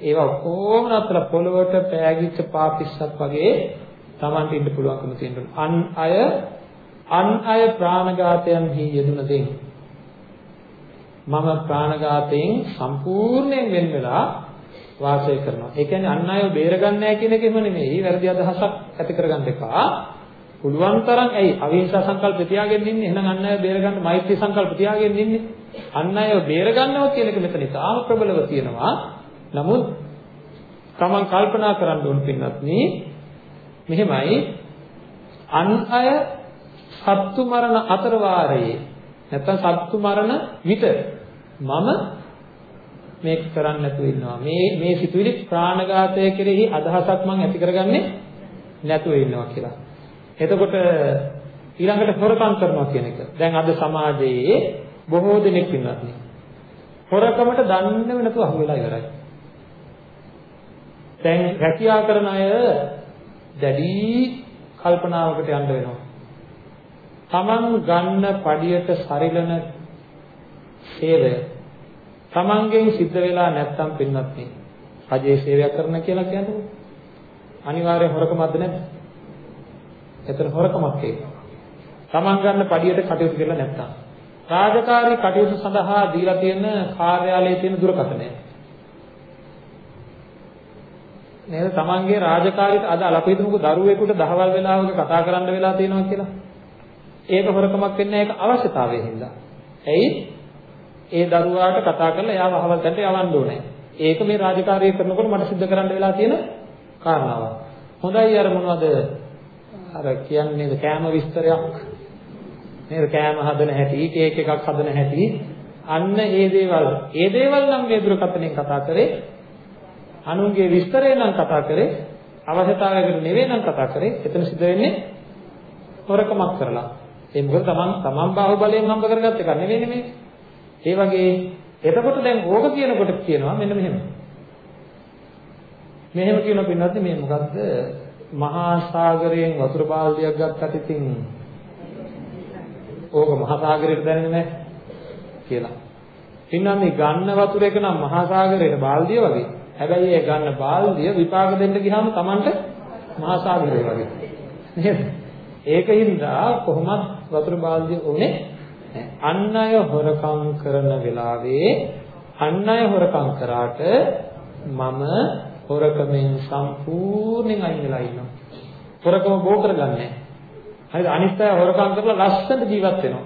ඒවා කොහොම නතර පොළවට පෑගිච්ච පාපිස්සක් වගේ Tamanට ඉන්න පුළුවන්කම තියෙනවා. අන් අය අන් අය ප්‍රාණඝාතයන්හි යෙදුන දෙයින් මම ප්‍රාණඝාතයෙන් සම්පූර්ණයෙන් වෙන් වෙලා වාසය කරනවා. ඒ කියන්නේ අන් අයව බේරගන්නේ නැහැ කියන එකම නෙමෙයි. වැරදි අදහසක් ඇති කරගන්න එපා. පුළුවන් තරම් ඇයි අවිහිංසා සංකල්ප තියාගෙන ඉන්නේ. එහෙනම් අන් අයව බේරගන්න මෛත්‍රී සංකල්ප තියාගෙන ඉන්නේ. අන් අයව බේරගන්නවා කියන එක මෙතන ඉතාම ප්‍රබලව තියෙනවා. නමුත් තමන් කල්පනා කරන්න ඕන පින්නත් මෙහෙමයි අන් අය සත්තු මරණ අතර වාරයේ නැත්තම් සත්තු මරණ විට මම මේක කරන්නේ නැතුව ඉන්නවා. මේ මේ සිතුවිලි ප්‍රාණඝාතය කෙරෙහි අදහසක් මම ඇති කරගන්නේ නැතුව ඉන්නවා කියලා. එතකොට ඊළඟට හොරකම් කරනවා කියන එක. දැන් අද සමාජයේ බොහෝ දෙනෙක් ඉන්නවා. හොරකමට දන්නේව නැතුව අහු වෙලා ඉවරයි. දැන් රැකියා කරන අය දැඩි කල්පනාවකට යන්න වෙනවා. තමන් ගන්න පඩියට සරිලන සේවය තමන්ගෙන් සිද්ධ වෙලා නැත්තම් පින්නත් නේ. රජයේ සේවයක් කරන කියලා කියන්නේ අනිවාර්ය හොරකමක්ද නැද්ද? එතන හොරකමක් ඒක. තමන් ගන්න පඩියට කටයුතු කරලා නැත්තම්. රාජකාරී කටයුතු සඳහා දීලා තියෙන කාර්යාලයේ තියෙන දුරකථනය. නේද තමන්ගේ රාජකාරීට අදාළ අපි හිතමුකෝ දරුවෙකුට දහවල් වෙලාවක කතා කරන්න වෙලා තියෙනවා කියලා. ඒක හොරකමක් වෙන්නේ ඒක අවශ්‍යතාවයෙන් හින්දා. ඇයි? ඒ දරුවාට කතා කරලා එයාව අහවල් තැනට යවන්න ඕනේ. ඒක මේ රාජකාරිය කරනකොට මට සිද්ධ කරන්න වෙලා තියෙන කාරණාවක්. හොඳයි අර මොනවද? අර කියන්නේ කෑම විස්තරයක්. නේද? කෑම හදන හැටි කේක් එකක් හදන හැටි. අන්න ඒ දේවල්. ඒ දේවල් නම් මේ දුරකථනයෙන් කතා කරේ. අනුන්ගේ විස්තරය නම් කතා කරේ. අවශ්‍යතාවයකට නෙවෙයි නම් කතා කරේ. එතන සිද්ධ වෙන්නේ හොරකමක් කරලා. ඒ මොකද තමන් තමන් බාහුවලයෙන් හම්බ කරගත්ත එක නෙවෙයි මේ ඒ වගේ එතකොට දැන් ඕක කියනකොට කියනවා මෙන්න මෙහෙම මෙහෙම කියන පින්නත් මේ මොකද්ද මහා සාගරයෙන් වතුර බාල්දියක් ගත්තට ඉතින් ඕක මහා සාගරයට දැනෙන්නේ නැහැ කියලා. පින්නන්නේ ගන්න වතුර එක නම් මහා සාගරයට බාල්දිය වගේ. හැබැයි ඒ ගන්න බාල්දිය විපාක දෙන්න ගියාම Tamanට මහා සාගරය වගේ. නේද? ඒකින්ද කොහොමත් වතුර බාල්දිය ඕනේ අන් අය හොරකම් කරන වෙලාවේ අන් අය හොරකම් කරාට මම හොරකමෙන් සම්පූර්ණයෙන් අයින් වෙලා ඉන්නවා. හොරකම බෝ කරගන්නේ. හරිද? අනිත් අය හොරකම් කරලා ලස්සනට ජීවත් වෙනවා.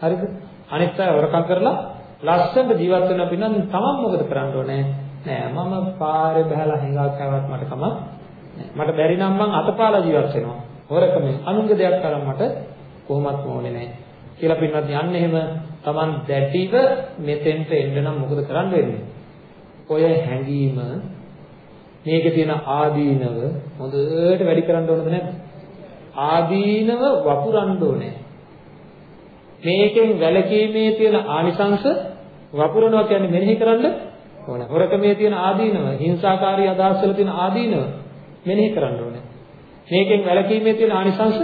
හරිද? අනිත් අය හොරකම් කරලා ලස්සනට ජීවත් වෙන පින්නන් තමන් මොකද කරන්න ඕනේ? නෑ මම පාරේ බහලා හිඟා කෑවත් මට කමක් මට බැරි නම් මං අතපාලා ජීවත් වෙනවා. හොරකමෙන් අනුන්ගේ දෙයක් කරන් මට කොහොමත් ඕනේ නෑ. කියලා පින්නත් යන්න එහෙම තමන් දැඩිව මෙතෙන්ට එන්න නම් මොකද කරන්න වෙන්නේ? ඔය හැඟීම මේකේ තියෙන ආදීනව හොඳට වැඩි කරන්න ඕනද නැද්ද? ආදීනව වපුරන්න ඕනේ. මේකෙන් වැළකීමේ තියෙන ආනිසංශ වපුරනවා කියන්නේ මෙනෙහි කරන්න ඕනේ. හොරකමේ තියෙන ආදීනව, හිංසාකාරී අදහස් වල තියෙන ආදීනව මෙනෙහි කරන්න ඕනේ. මේකෙන් වැළකීමේ තියෙන ආනිසංශ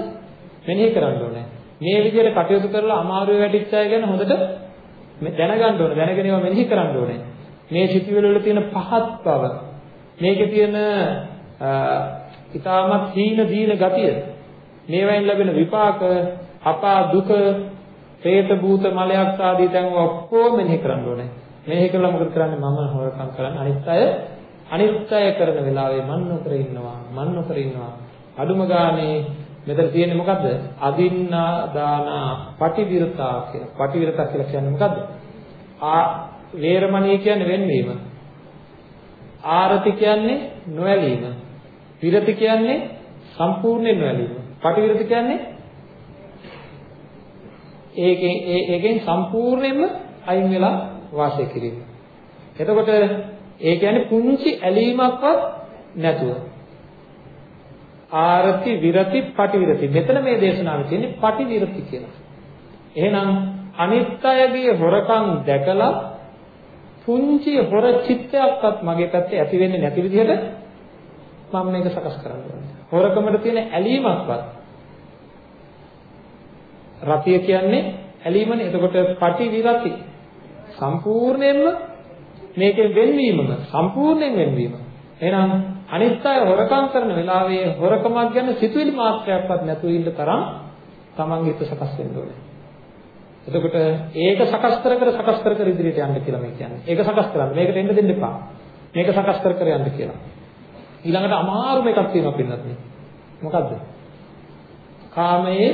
මෙනෙහි කරන්න ඕනේ. මේ විදිහට කටයුතු කරලා අමාරුවේ වැටිච්ච අය ගැන හොඳට දැනගන්න ඕනේ. දැනගෙන ඒවා මෙනෙහි කරන්න ඕනේ. මේ සිතුවිලි වල තියෙන පහත් බව, මේකේ තියෙන ඊටමත් හීන දීන ගතිය, මේවෙන් ලැබෙන විපාක, අපා දුක പ്രേත භූත මලයක් ආදී තැන් ඔක්කොම මෙනෙහි කරන්න ඕනේ. මෙනෙහි කළා මොකද කරන්නේ? මම හොරකම් කරන්නේ අනිත් අය අනිත් අය කරන වෙලාවේ මන් නොකර ඉන්නවා. මන් නොකර ඉන්නවා. අඩුම ගානේ මෙතන තියෙන්නේ මොකද්ද? අදින්නා දානා පටිවිරතා කියලා. පටිවිරතා කියලා කියන්නේ මොකද්ද? ආ වේරමණී කියන්නේ වෙන්වීම. ආරති කියන්නේ නොඇලීම. විරති කියන්නේ සම්පූර්ණයෙන් නොඇලීම. පටිවිරති කියන්නේ ඒකෙන් ඒකෙන් සම්පූර්ණයෙන්ම අයින් වෙලා වාසය කිරීම. එතකොට ඒ කියන්නේ පුංචි ඇලීමක්වත් නැතුව ආරති විරති පටිවිරති. මෙතන මේ දේශනාවේ තියෙන්නේ පටිවිරති කියලා. එහෙනම් අනිත් අයගේ හොරකම් දැකලා පුංචි හොර චිත්තයක්වත් මගේ පැත්තේ ඇති වෙන්නේ නැති විදිහට මම මේක සකස් කරන්න ඕනේ. හොරකමට තියෙන ඇලීමක්වත් රතිය කියන්නේ ඇලීමනේ. එතකොට පටි විරති. සම්පූර්ණයෙන්ම මේකෙන් වෙන්වීමම සම්පූර්ණයෙන් වෙන්වීම. එහෙනම් අනිත් අය හොරකම් කරන වෙලාවේ හොරකමක් ගැන සිතුවිලි මාත්‍රයක්වත් නැතුව ඉන්න තරම් තමන්ගේ හිත සකස් වෙන්න ඕනේ. එතකොට ඒක සකස් කර කර සකස් කර කර ඉදිරියට යන්න කියලා මේ කියන්නේ. ඒක සකස් කරන්න. මේකට එන්න දෙන්න එපා. මේක සකස් කර කර යන්න කියලා. ඊළඟට අමාරුම එකක් තියෙනවා පින්නත් නේ. මොකද්ද? කාමයේ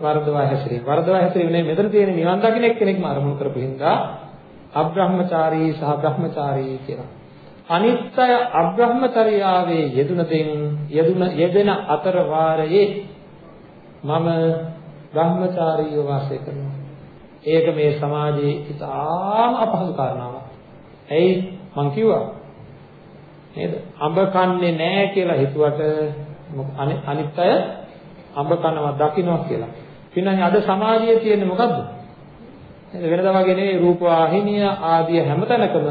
වර්ධවා හැසිරීම. වර්ධවා හැසිරීම නේ මෙතන තියෙන නිවන් දකින්න එක්කෙනෙක්ම අරමුණු කරපු හින්දා අබ්‍රහ්මචාරී සහ බ්‍රහ්මචාරී කියලා. අනිත්‍ය අබ්‍රහ්මචර්යාවේ යෙදුන දෙන් යෙදුන යෙදෙන අතර වාරයේ මම බ්‍රහ්මචාරීව වාසය කරනවා. ඒක මේ සමාජයේ ඉතාම අපහසු කාරණාවක්. ඇයි මං කිව්වා නේද? අඹ කන්නේ නැහැ කියලා හිතුවට අනිත් අය අඹ කනවා දකින්නවා කියලා. පින්නන්නේ අද සමාජයේ තියෙන්නේ මොකද්ද? නේද වෙනදා වගේ නෙවෙයි රූප වාහිනිය ආදී හැමතැනකම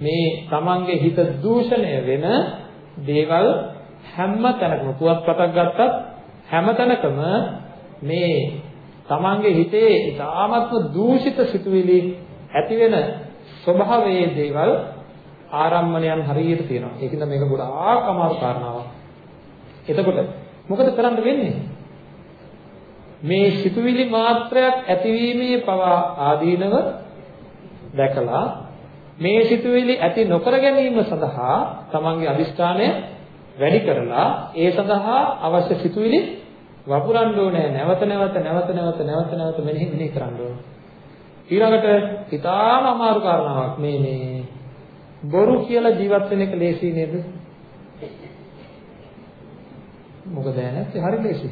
මේ තමන්ගේ හිත දූෂණය වෙන දේවල් හැමතැනකම පුවත්පතක් ගත්තත් හැමතැනකම මේ තමන්ගේ හිතේ ඉතාමත්ම දූෂිත සිතුවිලි ඇති වෙන ස්වභාවයේ දේවල් ආරම්මණයන් හරියට තියෙනවා. ඒකින්ද මේක ගොඩාක් අමාරු කාරණාවක්. එතකොට මොකද කරන්න වෙන්නේ? මේ සිතුවිලි මාත්‍රයක් ඇතිවීමේ පවා ආදීනව දැකලා මේ සිතුවිලි ඇති නොකර ගැනීම සඳහා තමන්ගේ අදිෂ්ඨානය වැඩි කරලා ඒ සඳහා අවශ්‍ය සිතුවිලි වපුරන්න ඕනේ නැවත නැවත නැවත නැවත නැවත නැවත මෙනෙහි මෙනෙහි කරන්න ඕනේ ඊළඟට ඊටාම අමාරු කාරණාවක් මේ මේ බොරු කියලා ජීවත් වෙන එක ලේසි නේද මොකද නැත්තේ හරි ලේසි.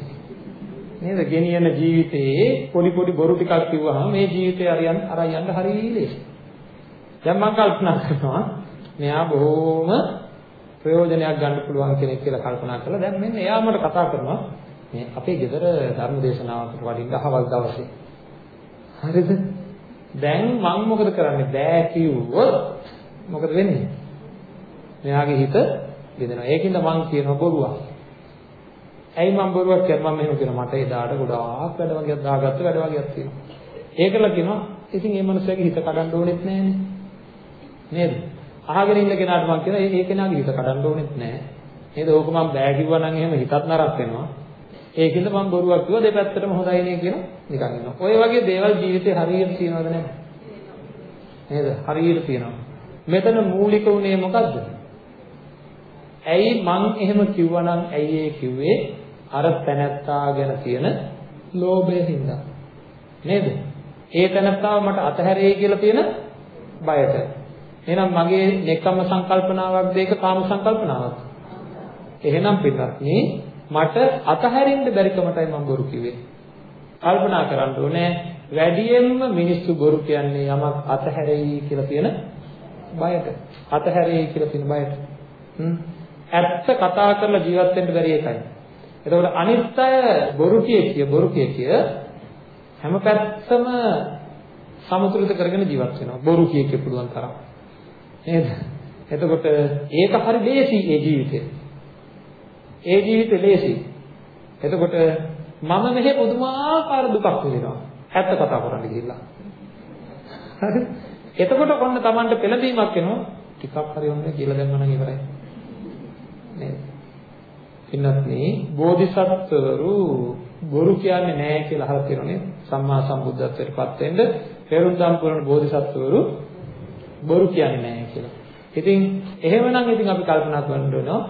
නේද? ගෙනියන ජීවිතයේ පොඩි පොඩි බොරු ටිකක් කිව්වහම මේ ජීවිතේ අරියන් අරන් යන්න හරි ලේසි. දැන් මම කල්පනා කරනවා මෙයා බොහොම ප්‍රයෝජනයක් ගන්න පුළුවන් කෙනෙක් කියලා කල්පනා කරලා දැන් මෙන්න එයා මට කතා කරනවා මේ අපේ ගෙදර ධර්ම දේශනාවකට වඩින්න අහවල් දවසේ. හරිද? දැන් මම මොකද කරන්නේ? බෑ කිව්වොත් මොකද වෙන්නේ? මෙයාගේ හිත බෙදෙනවා. ඒකින්ද මං කියනවා බොරුවක්. ඇයි මම බොරුවක් කියන්නේ? මම මෙහෙම කියනවා මට එදාට ගොඩාක් වැඩ වගේක් දාගත්ත වැඩ වගේක් තියෙනවා. ඒකල කියනවා ඉතින් මේ මනුස්සයාගේ හිත කඩන්න ඕනෙත් නෑනේ. නේද? අහගෙන ඉන්න කෙනාට මම කියනවා ඒ කෙනාගේ හිත කඩන්න ඕනෙත් නෑ. නේද? ඕක මම බෑ කිව්වා නම් එහෙම හිතත් නරක වෙනවා. ඒකින්ද මම බොරුවක් කිව්වා දෙපැත්තටම හොඳයි නේ කියලා නිකන් ඉන්නවා. ඔය වගේ දේවල් ජීවිතේ හරියට තියනවද නැද්ද? නේද? හරියට තියෙනවා. මෙතන මූලික උනේ මොකද්ද? ඇයි මං එහෙම කිව්වනම් ඇයි ඒ කිව්වේ? අර තැනැත්තා ගැන තියෙන ලෝභය හින්දා. නේද? ඒ තැනැත්තාව මට අතහැරෙයි කියලා තියෙන බයට. එහෙනම් මගේ නෙක්කම්ම සංකල්පනාවක්ද ඒක කාම සංකල්පනාවක්ද? එහෙනම් පිටත්නි මට අතහැරින්න බැරිකමටයි මම බොරු කිව්වේ. කල්පනා කරන්න ඕනේ වැඩියෙන්ම මිනිස්සු බොරු කියන්නේ යමක් අතහැරෙයි කියලා තියෙන බයට. අතහැරෙයි කියලා තියෙන බයට. හ්ම්. ඇත්ත කතා කරලා ජීවත් වෙන්න බැරි එකයි. එතකොට අනිත් අය බොරු කිය කිය බොරු කිය කිය හැම පැත්තම සමතුලිත කරගෙන ජීවත් වෙනවා. බොරු කිය කිය පුළුවන් තරම්. නේද? එතකොට ඒක හරි දේශී ඒ ජීවිතේ. ඒ ජීවිතේ ලේසි. එතකොට මම මෙහෙ පුදුමාකාර දුකක් විඳිනවා. ඇත්ත කතා කරන්න ගිහිල්ලා. හරි? එතකොට කොන්න Tamanට පෙළඹීමක් එනවා. ටිකක් හරි වුණේ කියලා දැම්ම නම් ඉවරයි. නේද? ඉන්නත්නි බෝධිසත්වරු බොරු කියන්නේ නැහැ කියලා අහලා තියෙනනේ. සම්මා සම්බුද්ධත්වයට පත් වෙන්න පෙරුම්දම් පුරන බෝධිසත්වරු බොරු කියන්නේ නැහැ කියලා. ඉතින් එහෙමනම් ඉතින් අපි කල්පනා කරන්න ඕන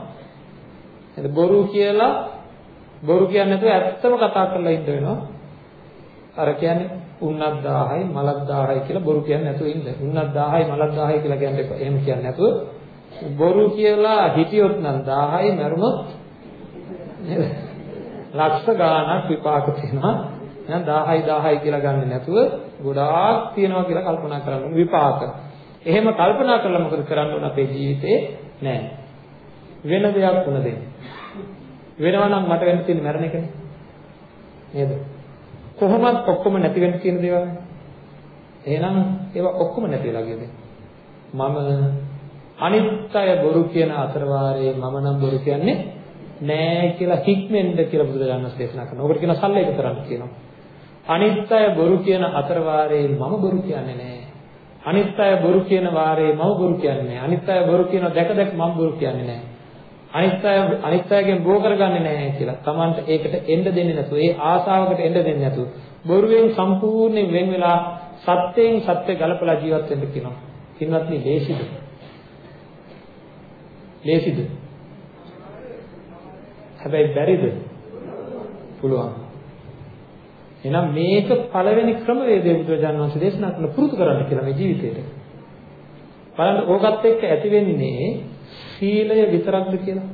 නේද බොරු කියලා බොරු කියන්නේ නැතුව ඇත්තම කතා කරලා ඉන්න වෙනවා. අර කියන්නේ උන්නක් 1000යි මලක් 1000යි කියලා බොරු කියන්නේ නැතුව ඉන්න. උන්නක් 1000යි මලක් 1000යි කියලා කියන්නේ එහෙම කියන්නේ නැතුව බොරු කියලා හිටියොත් නම් 1000යි මරුණොත් නේද? ලක්ෂ ගාණක් විපාක තියෙනවා. එහෙනම් 1000යි 1000යි කියලා ගන්න නැතුව ගොඩාක් තියෙනවා කියලා කල්පනා කරන්න විපාක. එහෙම කල්පනා කරලා මොකද කරන්න ඕන අපේ ජීවිතේ නෑ. වෙන දෙයක් වුණ දෙන්න. වෙනවා නම් මට වෙන්න තියෙන මරණ එකනේ. නේද? කොහොමත් ඔක්කොම නැති වෙන්න තියෙන දේවල්. එහෙනම් ඒවා ඔක්කොම නැති වෙලා ගියද? මම අනිත් අය බොරු කියන අතර වාරයේ මම නම් බොරු කියන්නේ නෑ කියලා හික්මෙන්ද කියලා බුදුරජාණන් වහන්සේ දේශනා කරනවා. ඔකට කියන සල්ලේක කරන්න කියනවා. අනිත් අය බොරු කියන අතර වාරයේ මම බොරු කියන්නේ නෑ. අනිත් අය බොරු කියන වාරයේ මම බොරු කියන්නේ නෑ. අනිත් අය බොරු කියන දැක දැක මම බොරු කියන්නේ නෑ. අනිත් අය අනිත් අයගෙන් බෝ කරගන්නේ නැහැ කියලා. Tamanට ඒකට එන්න දෙන්නේ නැතුව, ඒ ආසාවකට එන්න දෙන්නේ නැතුව, බොරුවෙන් සම්පූර්ණයෙන් වෙන් වෙලා සත්‍යයෙන් සත්‍ය ගලපලා ජීවත් වෙන්න කියනවා. කින්වත්නි ලේසිද? ලේසිද? හැබැයි බැරිද? පුළුවන්. එහෙනම් මේක පළවෙනි ක්‍රමවේදය බුදුරජාණන් වහන්සේ දේශනා කරන පුරුදු කරන්න කියලා මේ ජීවිතේට. බලන්න ඕකත් එක්ක ඇති වෙන්නේ සීලය විතරක්ද කියලා?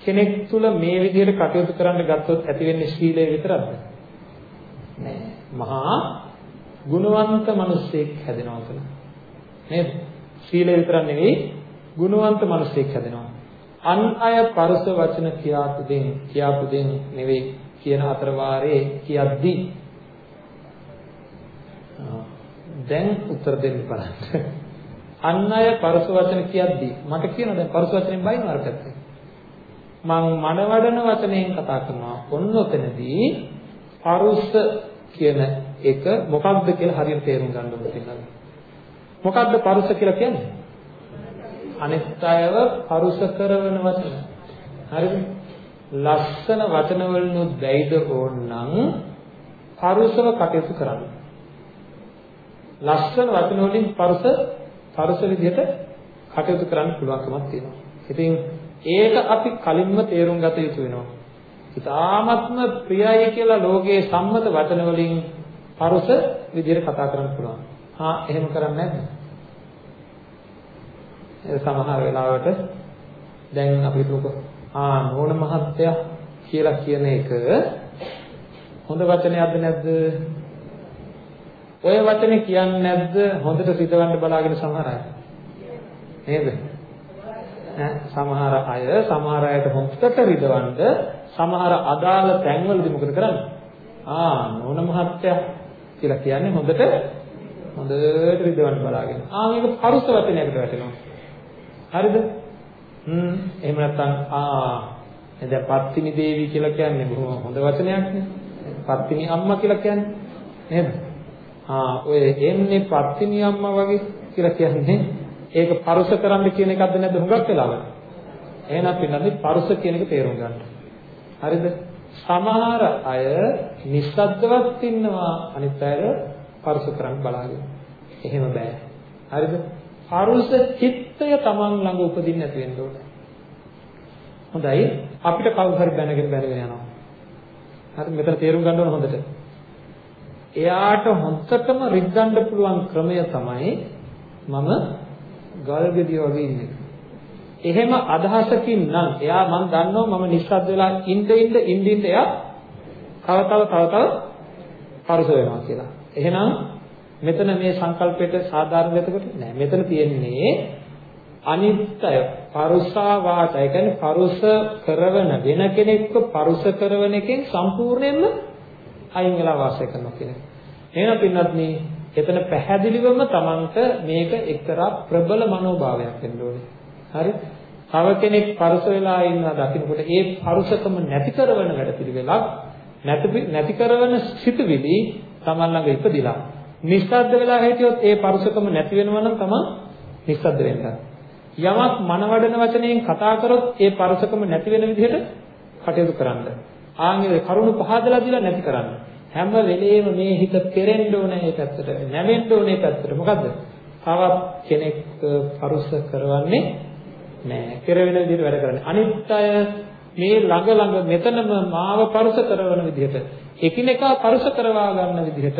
කෙනෙක් තුල මේ විදිහට කටයුතු කරන්න ගත්තොත් ඇති වෙන්නේ සීලය විතරක්ද? නෑ. මහා ගුණවන්ත මිනිසෙක් හැදෙනවා උතන. නේද? සීලය විතර නෙවෙයි ගුණවන්ත මිනිසෙක් හැදෙනවා. අන් අය පරස වචන කියාපු දෙන් කියාපු දෙන් නෙවෙයි කියන අතර වාරේ කියද්දී දැන් උත්තර දෙන්න බලන්න. අන් අය පරස වචන කියද්දී මට කියනවා දැන් පරස වචනෙන් බයින වරකට. මං මනවඩන වචනයෙන් කතා කරනවා. ඔන්න ඔතනදී පරුස කියන එක මොකක්ද කියලා හරියට තේරුම් ගන්න ඕනේ. මොකක්ද පරුස කියලා කියන්නේ? අනිත් අයව පරුස කරන වචන. හරිද? ලස්සන වචන වලිනුත් බැයිද ඕනනම් පරුසව කටයුතු කරන්න. ලස්සන වචන වලින් පරුස පරුස විදිහට කටයුතු කරන්න පුළුවන්කමක් තියෙනවා. ඉතින් ඒක අපි කලින්ම තේරුම් ගත යුතු වෙනවා. ඉතාමත්ම ප්‍රියයි කියලා ලෝකයේ සම්මත වචන වලින් පරුස විදිහට කතා කරන්න පුළුවන්. හා එහෙම කරන්නේ නැද්ද? සමහර වෙලාවට දැන් අපි හිතමුකෝ ආ නෝන මහත්තයා කියලා කියන එක හොඳ වචනයක්ද නැද්ද? ඔය වචනේ කියන්නේ නැද්ද හොඳට සිතවන්න බලාගෙන සමහර අය? නේද? සමහර අය සමහර අයට හොඳට රිදවන්න සමහර අදාළ තැන්වලදී මොකද කරන්නේ? ආ නෝන මහත්තයා කියලා කියන්නේ හොඳට හොඳට රිදවන්න බලාගෙන. ආ මේක පරුස වචනයකට වැටෙනවා. හරිද? හ්ම් එහෙම නැත්නම් ආ දැන් පත්තිනි දේවි කියලා කියන්නේ බොහොම හොඳ වචනයක් නේ. පත්තිනි අම්මා කියලා කියන්නේ නේද? ආ ඔය එන්නේ පත්තිනි අම්මා වගේ කියලා කියන්නේ ඒක පරුස කරන්න කියන එකක්ද නැද්ද හුඟක් වෙලාවට? එහෙනම් පින්නන්නේ පරුස කියන එක තේරුම් ගන්න. හරිද? සමහර අය නිස්සද්දවත් ඉන්නවා අනිත් අයව පරුස කරන්න බලාගෙන. එහෙම බෑ. හරිද? පරුස චිත්තය Taman ළඟ උපදින්න නැති වෙන්න ඕනේ. හොඳයි අපිට කවුරු හරි බැනගෙන බැනගෙන යනවා. හරි මෙතන තේරුම් ගන්න ඕන හොඳට. එයාට හොඳටම රිද්දන්න පුළුවන් ක්‍රමය තමයි මම ගල්ගෙඩිය වගේ ඉන්නේ. එහෙම අදහසකින් නම් එයා මම දන්නවා මම නිස්සද්ද වෙලා ඉඳ ඉඳ ඉඳ ඉඳ එයා තව තව තව තව පරුස වෙනවා කියලා. එහෙනම් මෙතන මේ සංකල්පයට සාධාරණ දෙයකට නෑ. මෙතන තියෙන්නේ අනිත්‍ය පරුසා වාචය. ඒ කියන්නේ පරුස කරවන වෙන කෙනෙක්ව පරුස කරවන එකෙන් සම්පූර්ණයෙන්ම අයින් වෙලා වාසය කරනවා කියන එක. එහෙනම් පින්වත්නි එතන පැහැදිලිවම Tamanට මේක එක්තරා ප්‍රබල මනෝභාවයක් වෙන්න ඕනේ. හරි? තව කෙනෙක් පරුස වෙලා ඉන්නවා දකින්නකොට ඒ පරුසකම නැති කරන වැඩ පිළිවෙලක් නැති නැති කරන සිතුවිලි Taman ළඟ ඉපදිලා නිස්සද්ද වෙලා හිටියොත් ඒ පරුසකම නැති වෙනවා නම් Taman නිස්සද්ද වෙන්න. යමක් මනවඩන වචනයෙන් කතා කරොත් ඒ පරුසකම නැති වෙන විදිහට කටයුතු කරන්න. ආන්ගේ කරුණු පහදලා දීලා නැති කරන්න. හැම වෙලේම මේ හිත පෙරෙන්න ඕනේ ඒ පැත්තට. නැවෙන්න ඕනේ ඒ පැත්තට. මොකද්ද? තවත් කෙනෙක් පරුස කරවන්නේ නෑ. කෙරවෙන විදිහට වැඩ කරන්නේ. අනිත් අය මේ ළඟ ළඟ මෙතනම මාව පරුස කරන විදිහට එකිනෙකා පරුස කරවා ගන්න විදිහට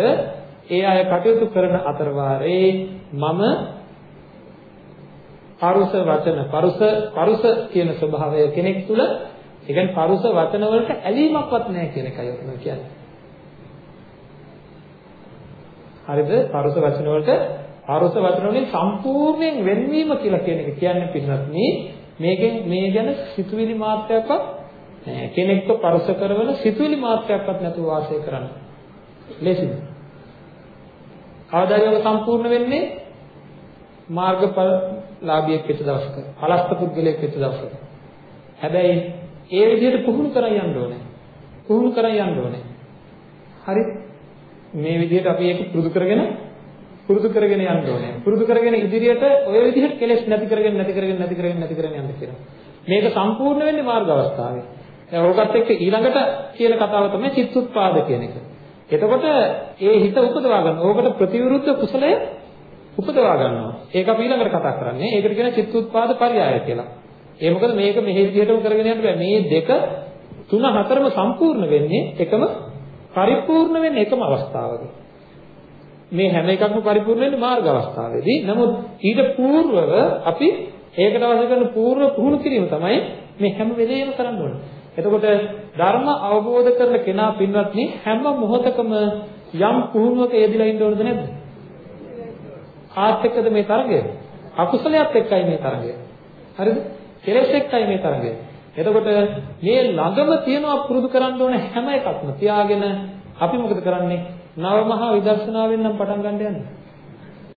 ඒ අය කටයුතු කරන අතර මම පරුස වචන පරුස පරුස කියන ස්වභාවය කෙනෙක් තුල ඒ කියන්නේ පරුස වචන වලට ඇලීමක්වත් නැහැ කියන එකයි ඔතන කියන්නේ. හරිද? පරුස වචන වලට පරුස වචන වලින් සම්පූර්ණයෙන් වෙන්වීම කියලා කියන එක කියන්නේ පින්නත් මේකෙන් මේ ගැන සිතුවිලි මාත්‍රයක්වත් නැහැ. කෙනෙක්ව පරුස කරවල සිතුවිලි මාත්‍රයක්වත් නැතුව වාසය කරන්න. ලේසිද? කවදාද සම්පූර්ණ වෙන්නේ? මාර්ගඵල ලාභියෙක් වෙච්ච දවසක, පලස්ත පුද්ගලයෙක් වෙච්ච දවසක. හැබැයි ඒ විදිහට පුහුණු කරන් යන්න ඕනේ. පුහුණු කරන් යන්න ඕනේ. හරි? මේ විදිහට අපි ඒක පුරුදු කරගෙන පුරුදු කරගෙන යන්න ඕනේ. පුරුදු කරගෙන ඉදිරියට ඔය විදිහට කෙලෙස් නැති කරගෙන නැති කරගෙන නැති කරගෙන නැති කරගෙන යන්න කියලා. මේක සම්පූර්ණ වෙන්නේ මාර්ග අවස්ථාවේ. දැන් ඕකත් එක්ක ඊළඟට කියන කතාව තමයි චිත්තුත්පාද කියන එක. එතකොට ඒ හිත උපදවා ගන්න. ඕකට ප්‍රතිවිරුද්ධ කුසලය උපදවා ගන්නවා. ඒක අපි ඊළඟට කතා කරන්නේ. ඒකට කියන චිත්තෝත්පාද පරියාය කියලා. ඒ මොකද මේක මෙහෙ විදිහටම කරගෙන යන්න බෑ. මේ දෙක තුන හතරම සම්පූර්ණ වෙන්නේ එකම පරිපූර්ණ වෙන්නේ එකම අවස්ථාවක. මේ හැම එකක්ම පරිපූර්ණ වෙන්නේ මාර්ග අවස්ථාවේදී. නමුත් ඊට පූර්වව අපි ඒකට අවශ්‍ය කරන පූර්ව පුහුණු කිරීම තමයි මේ හැම වෙලේම කරන්න ඕනේ. එතකොට ධර්ම අවබෝධ කරන කෙනා පින්වත්නි හැම මොහොතකම යම් පුහුණුවක යෙදලා ඉන්න ඕනද නැද්ද? ආත් එක්කද මේ තරගය? අකුසලයක් එක්කයි මේ තරගය. හරිද? කෙලෙස් එක්කයි මේ තරගය. එතකොට මේ ළඟම තියනවා පුරුදු කරන්න ඕන හැම එකක්ම තියාගෙන අපි මොකද කරන්නේ? නව මහා විදර්ශනාවෙන් නම් පටන් ගන්න යන්නේ.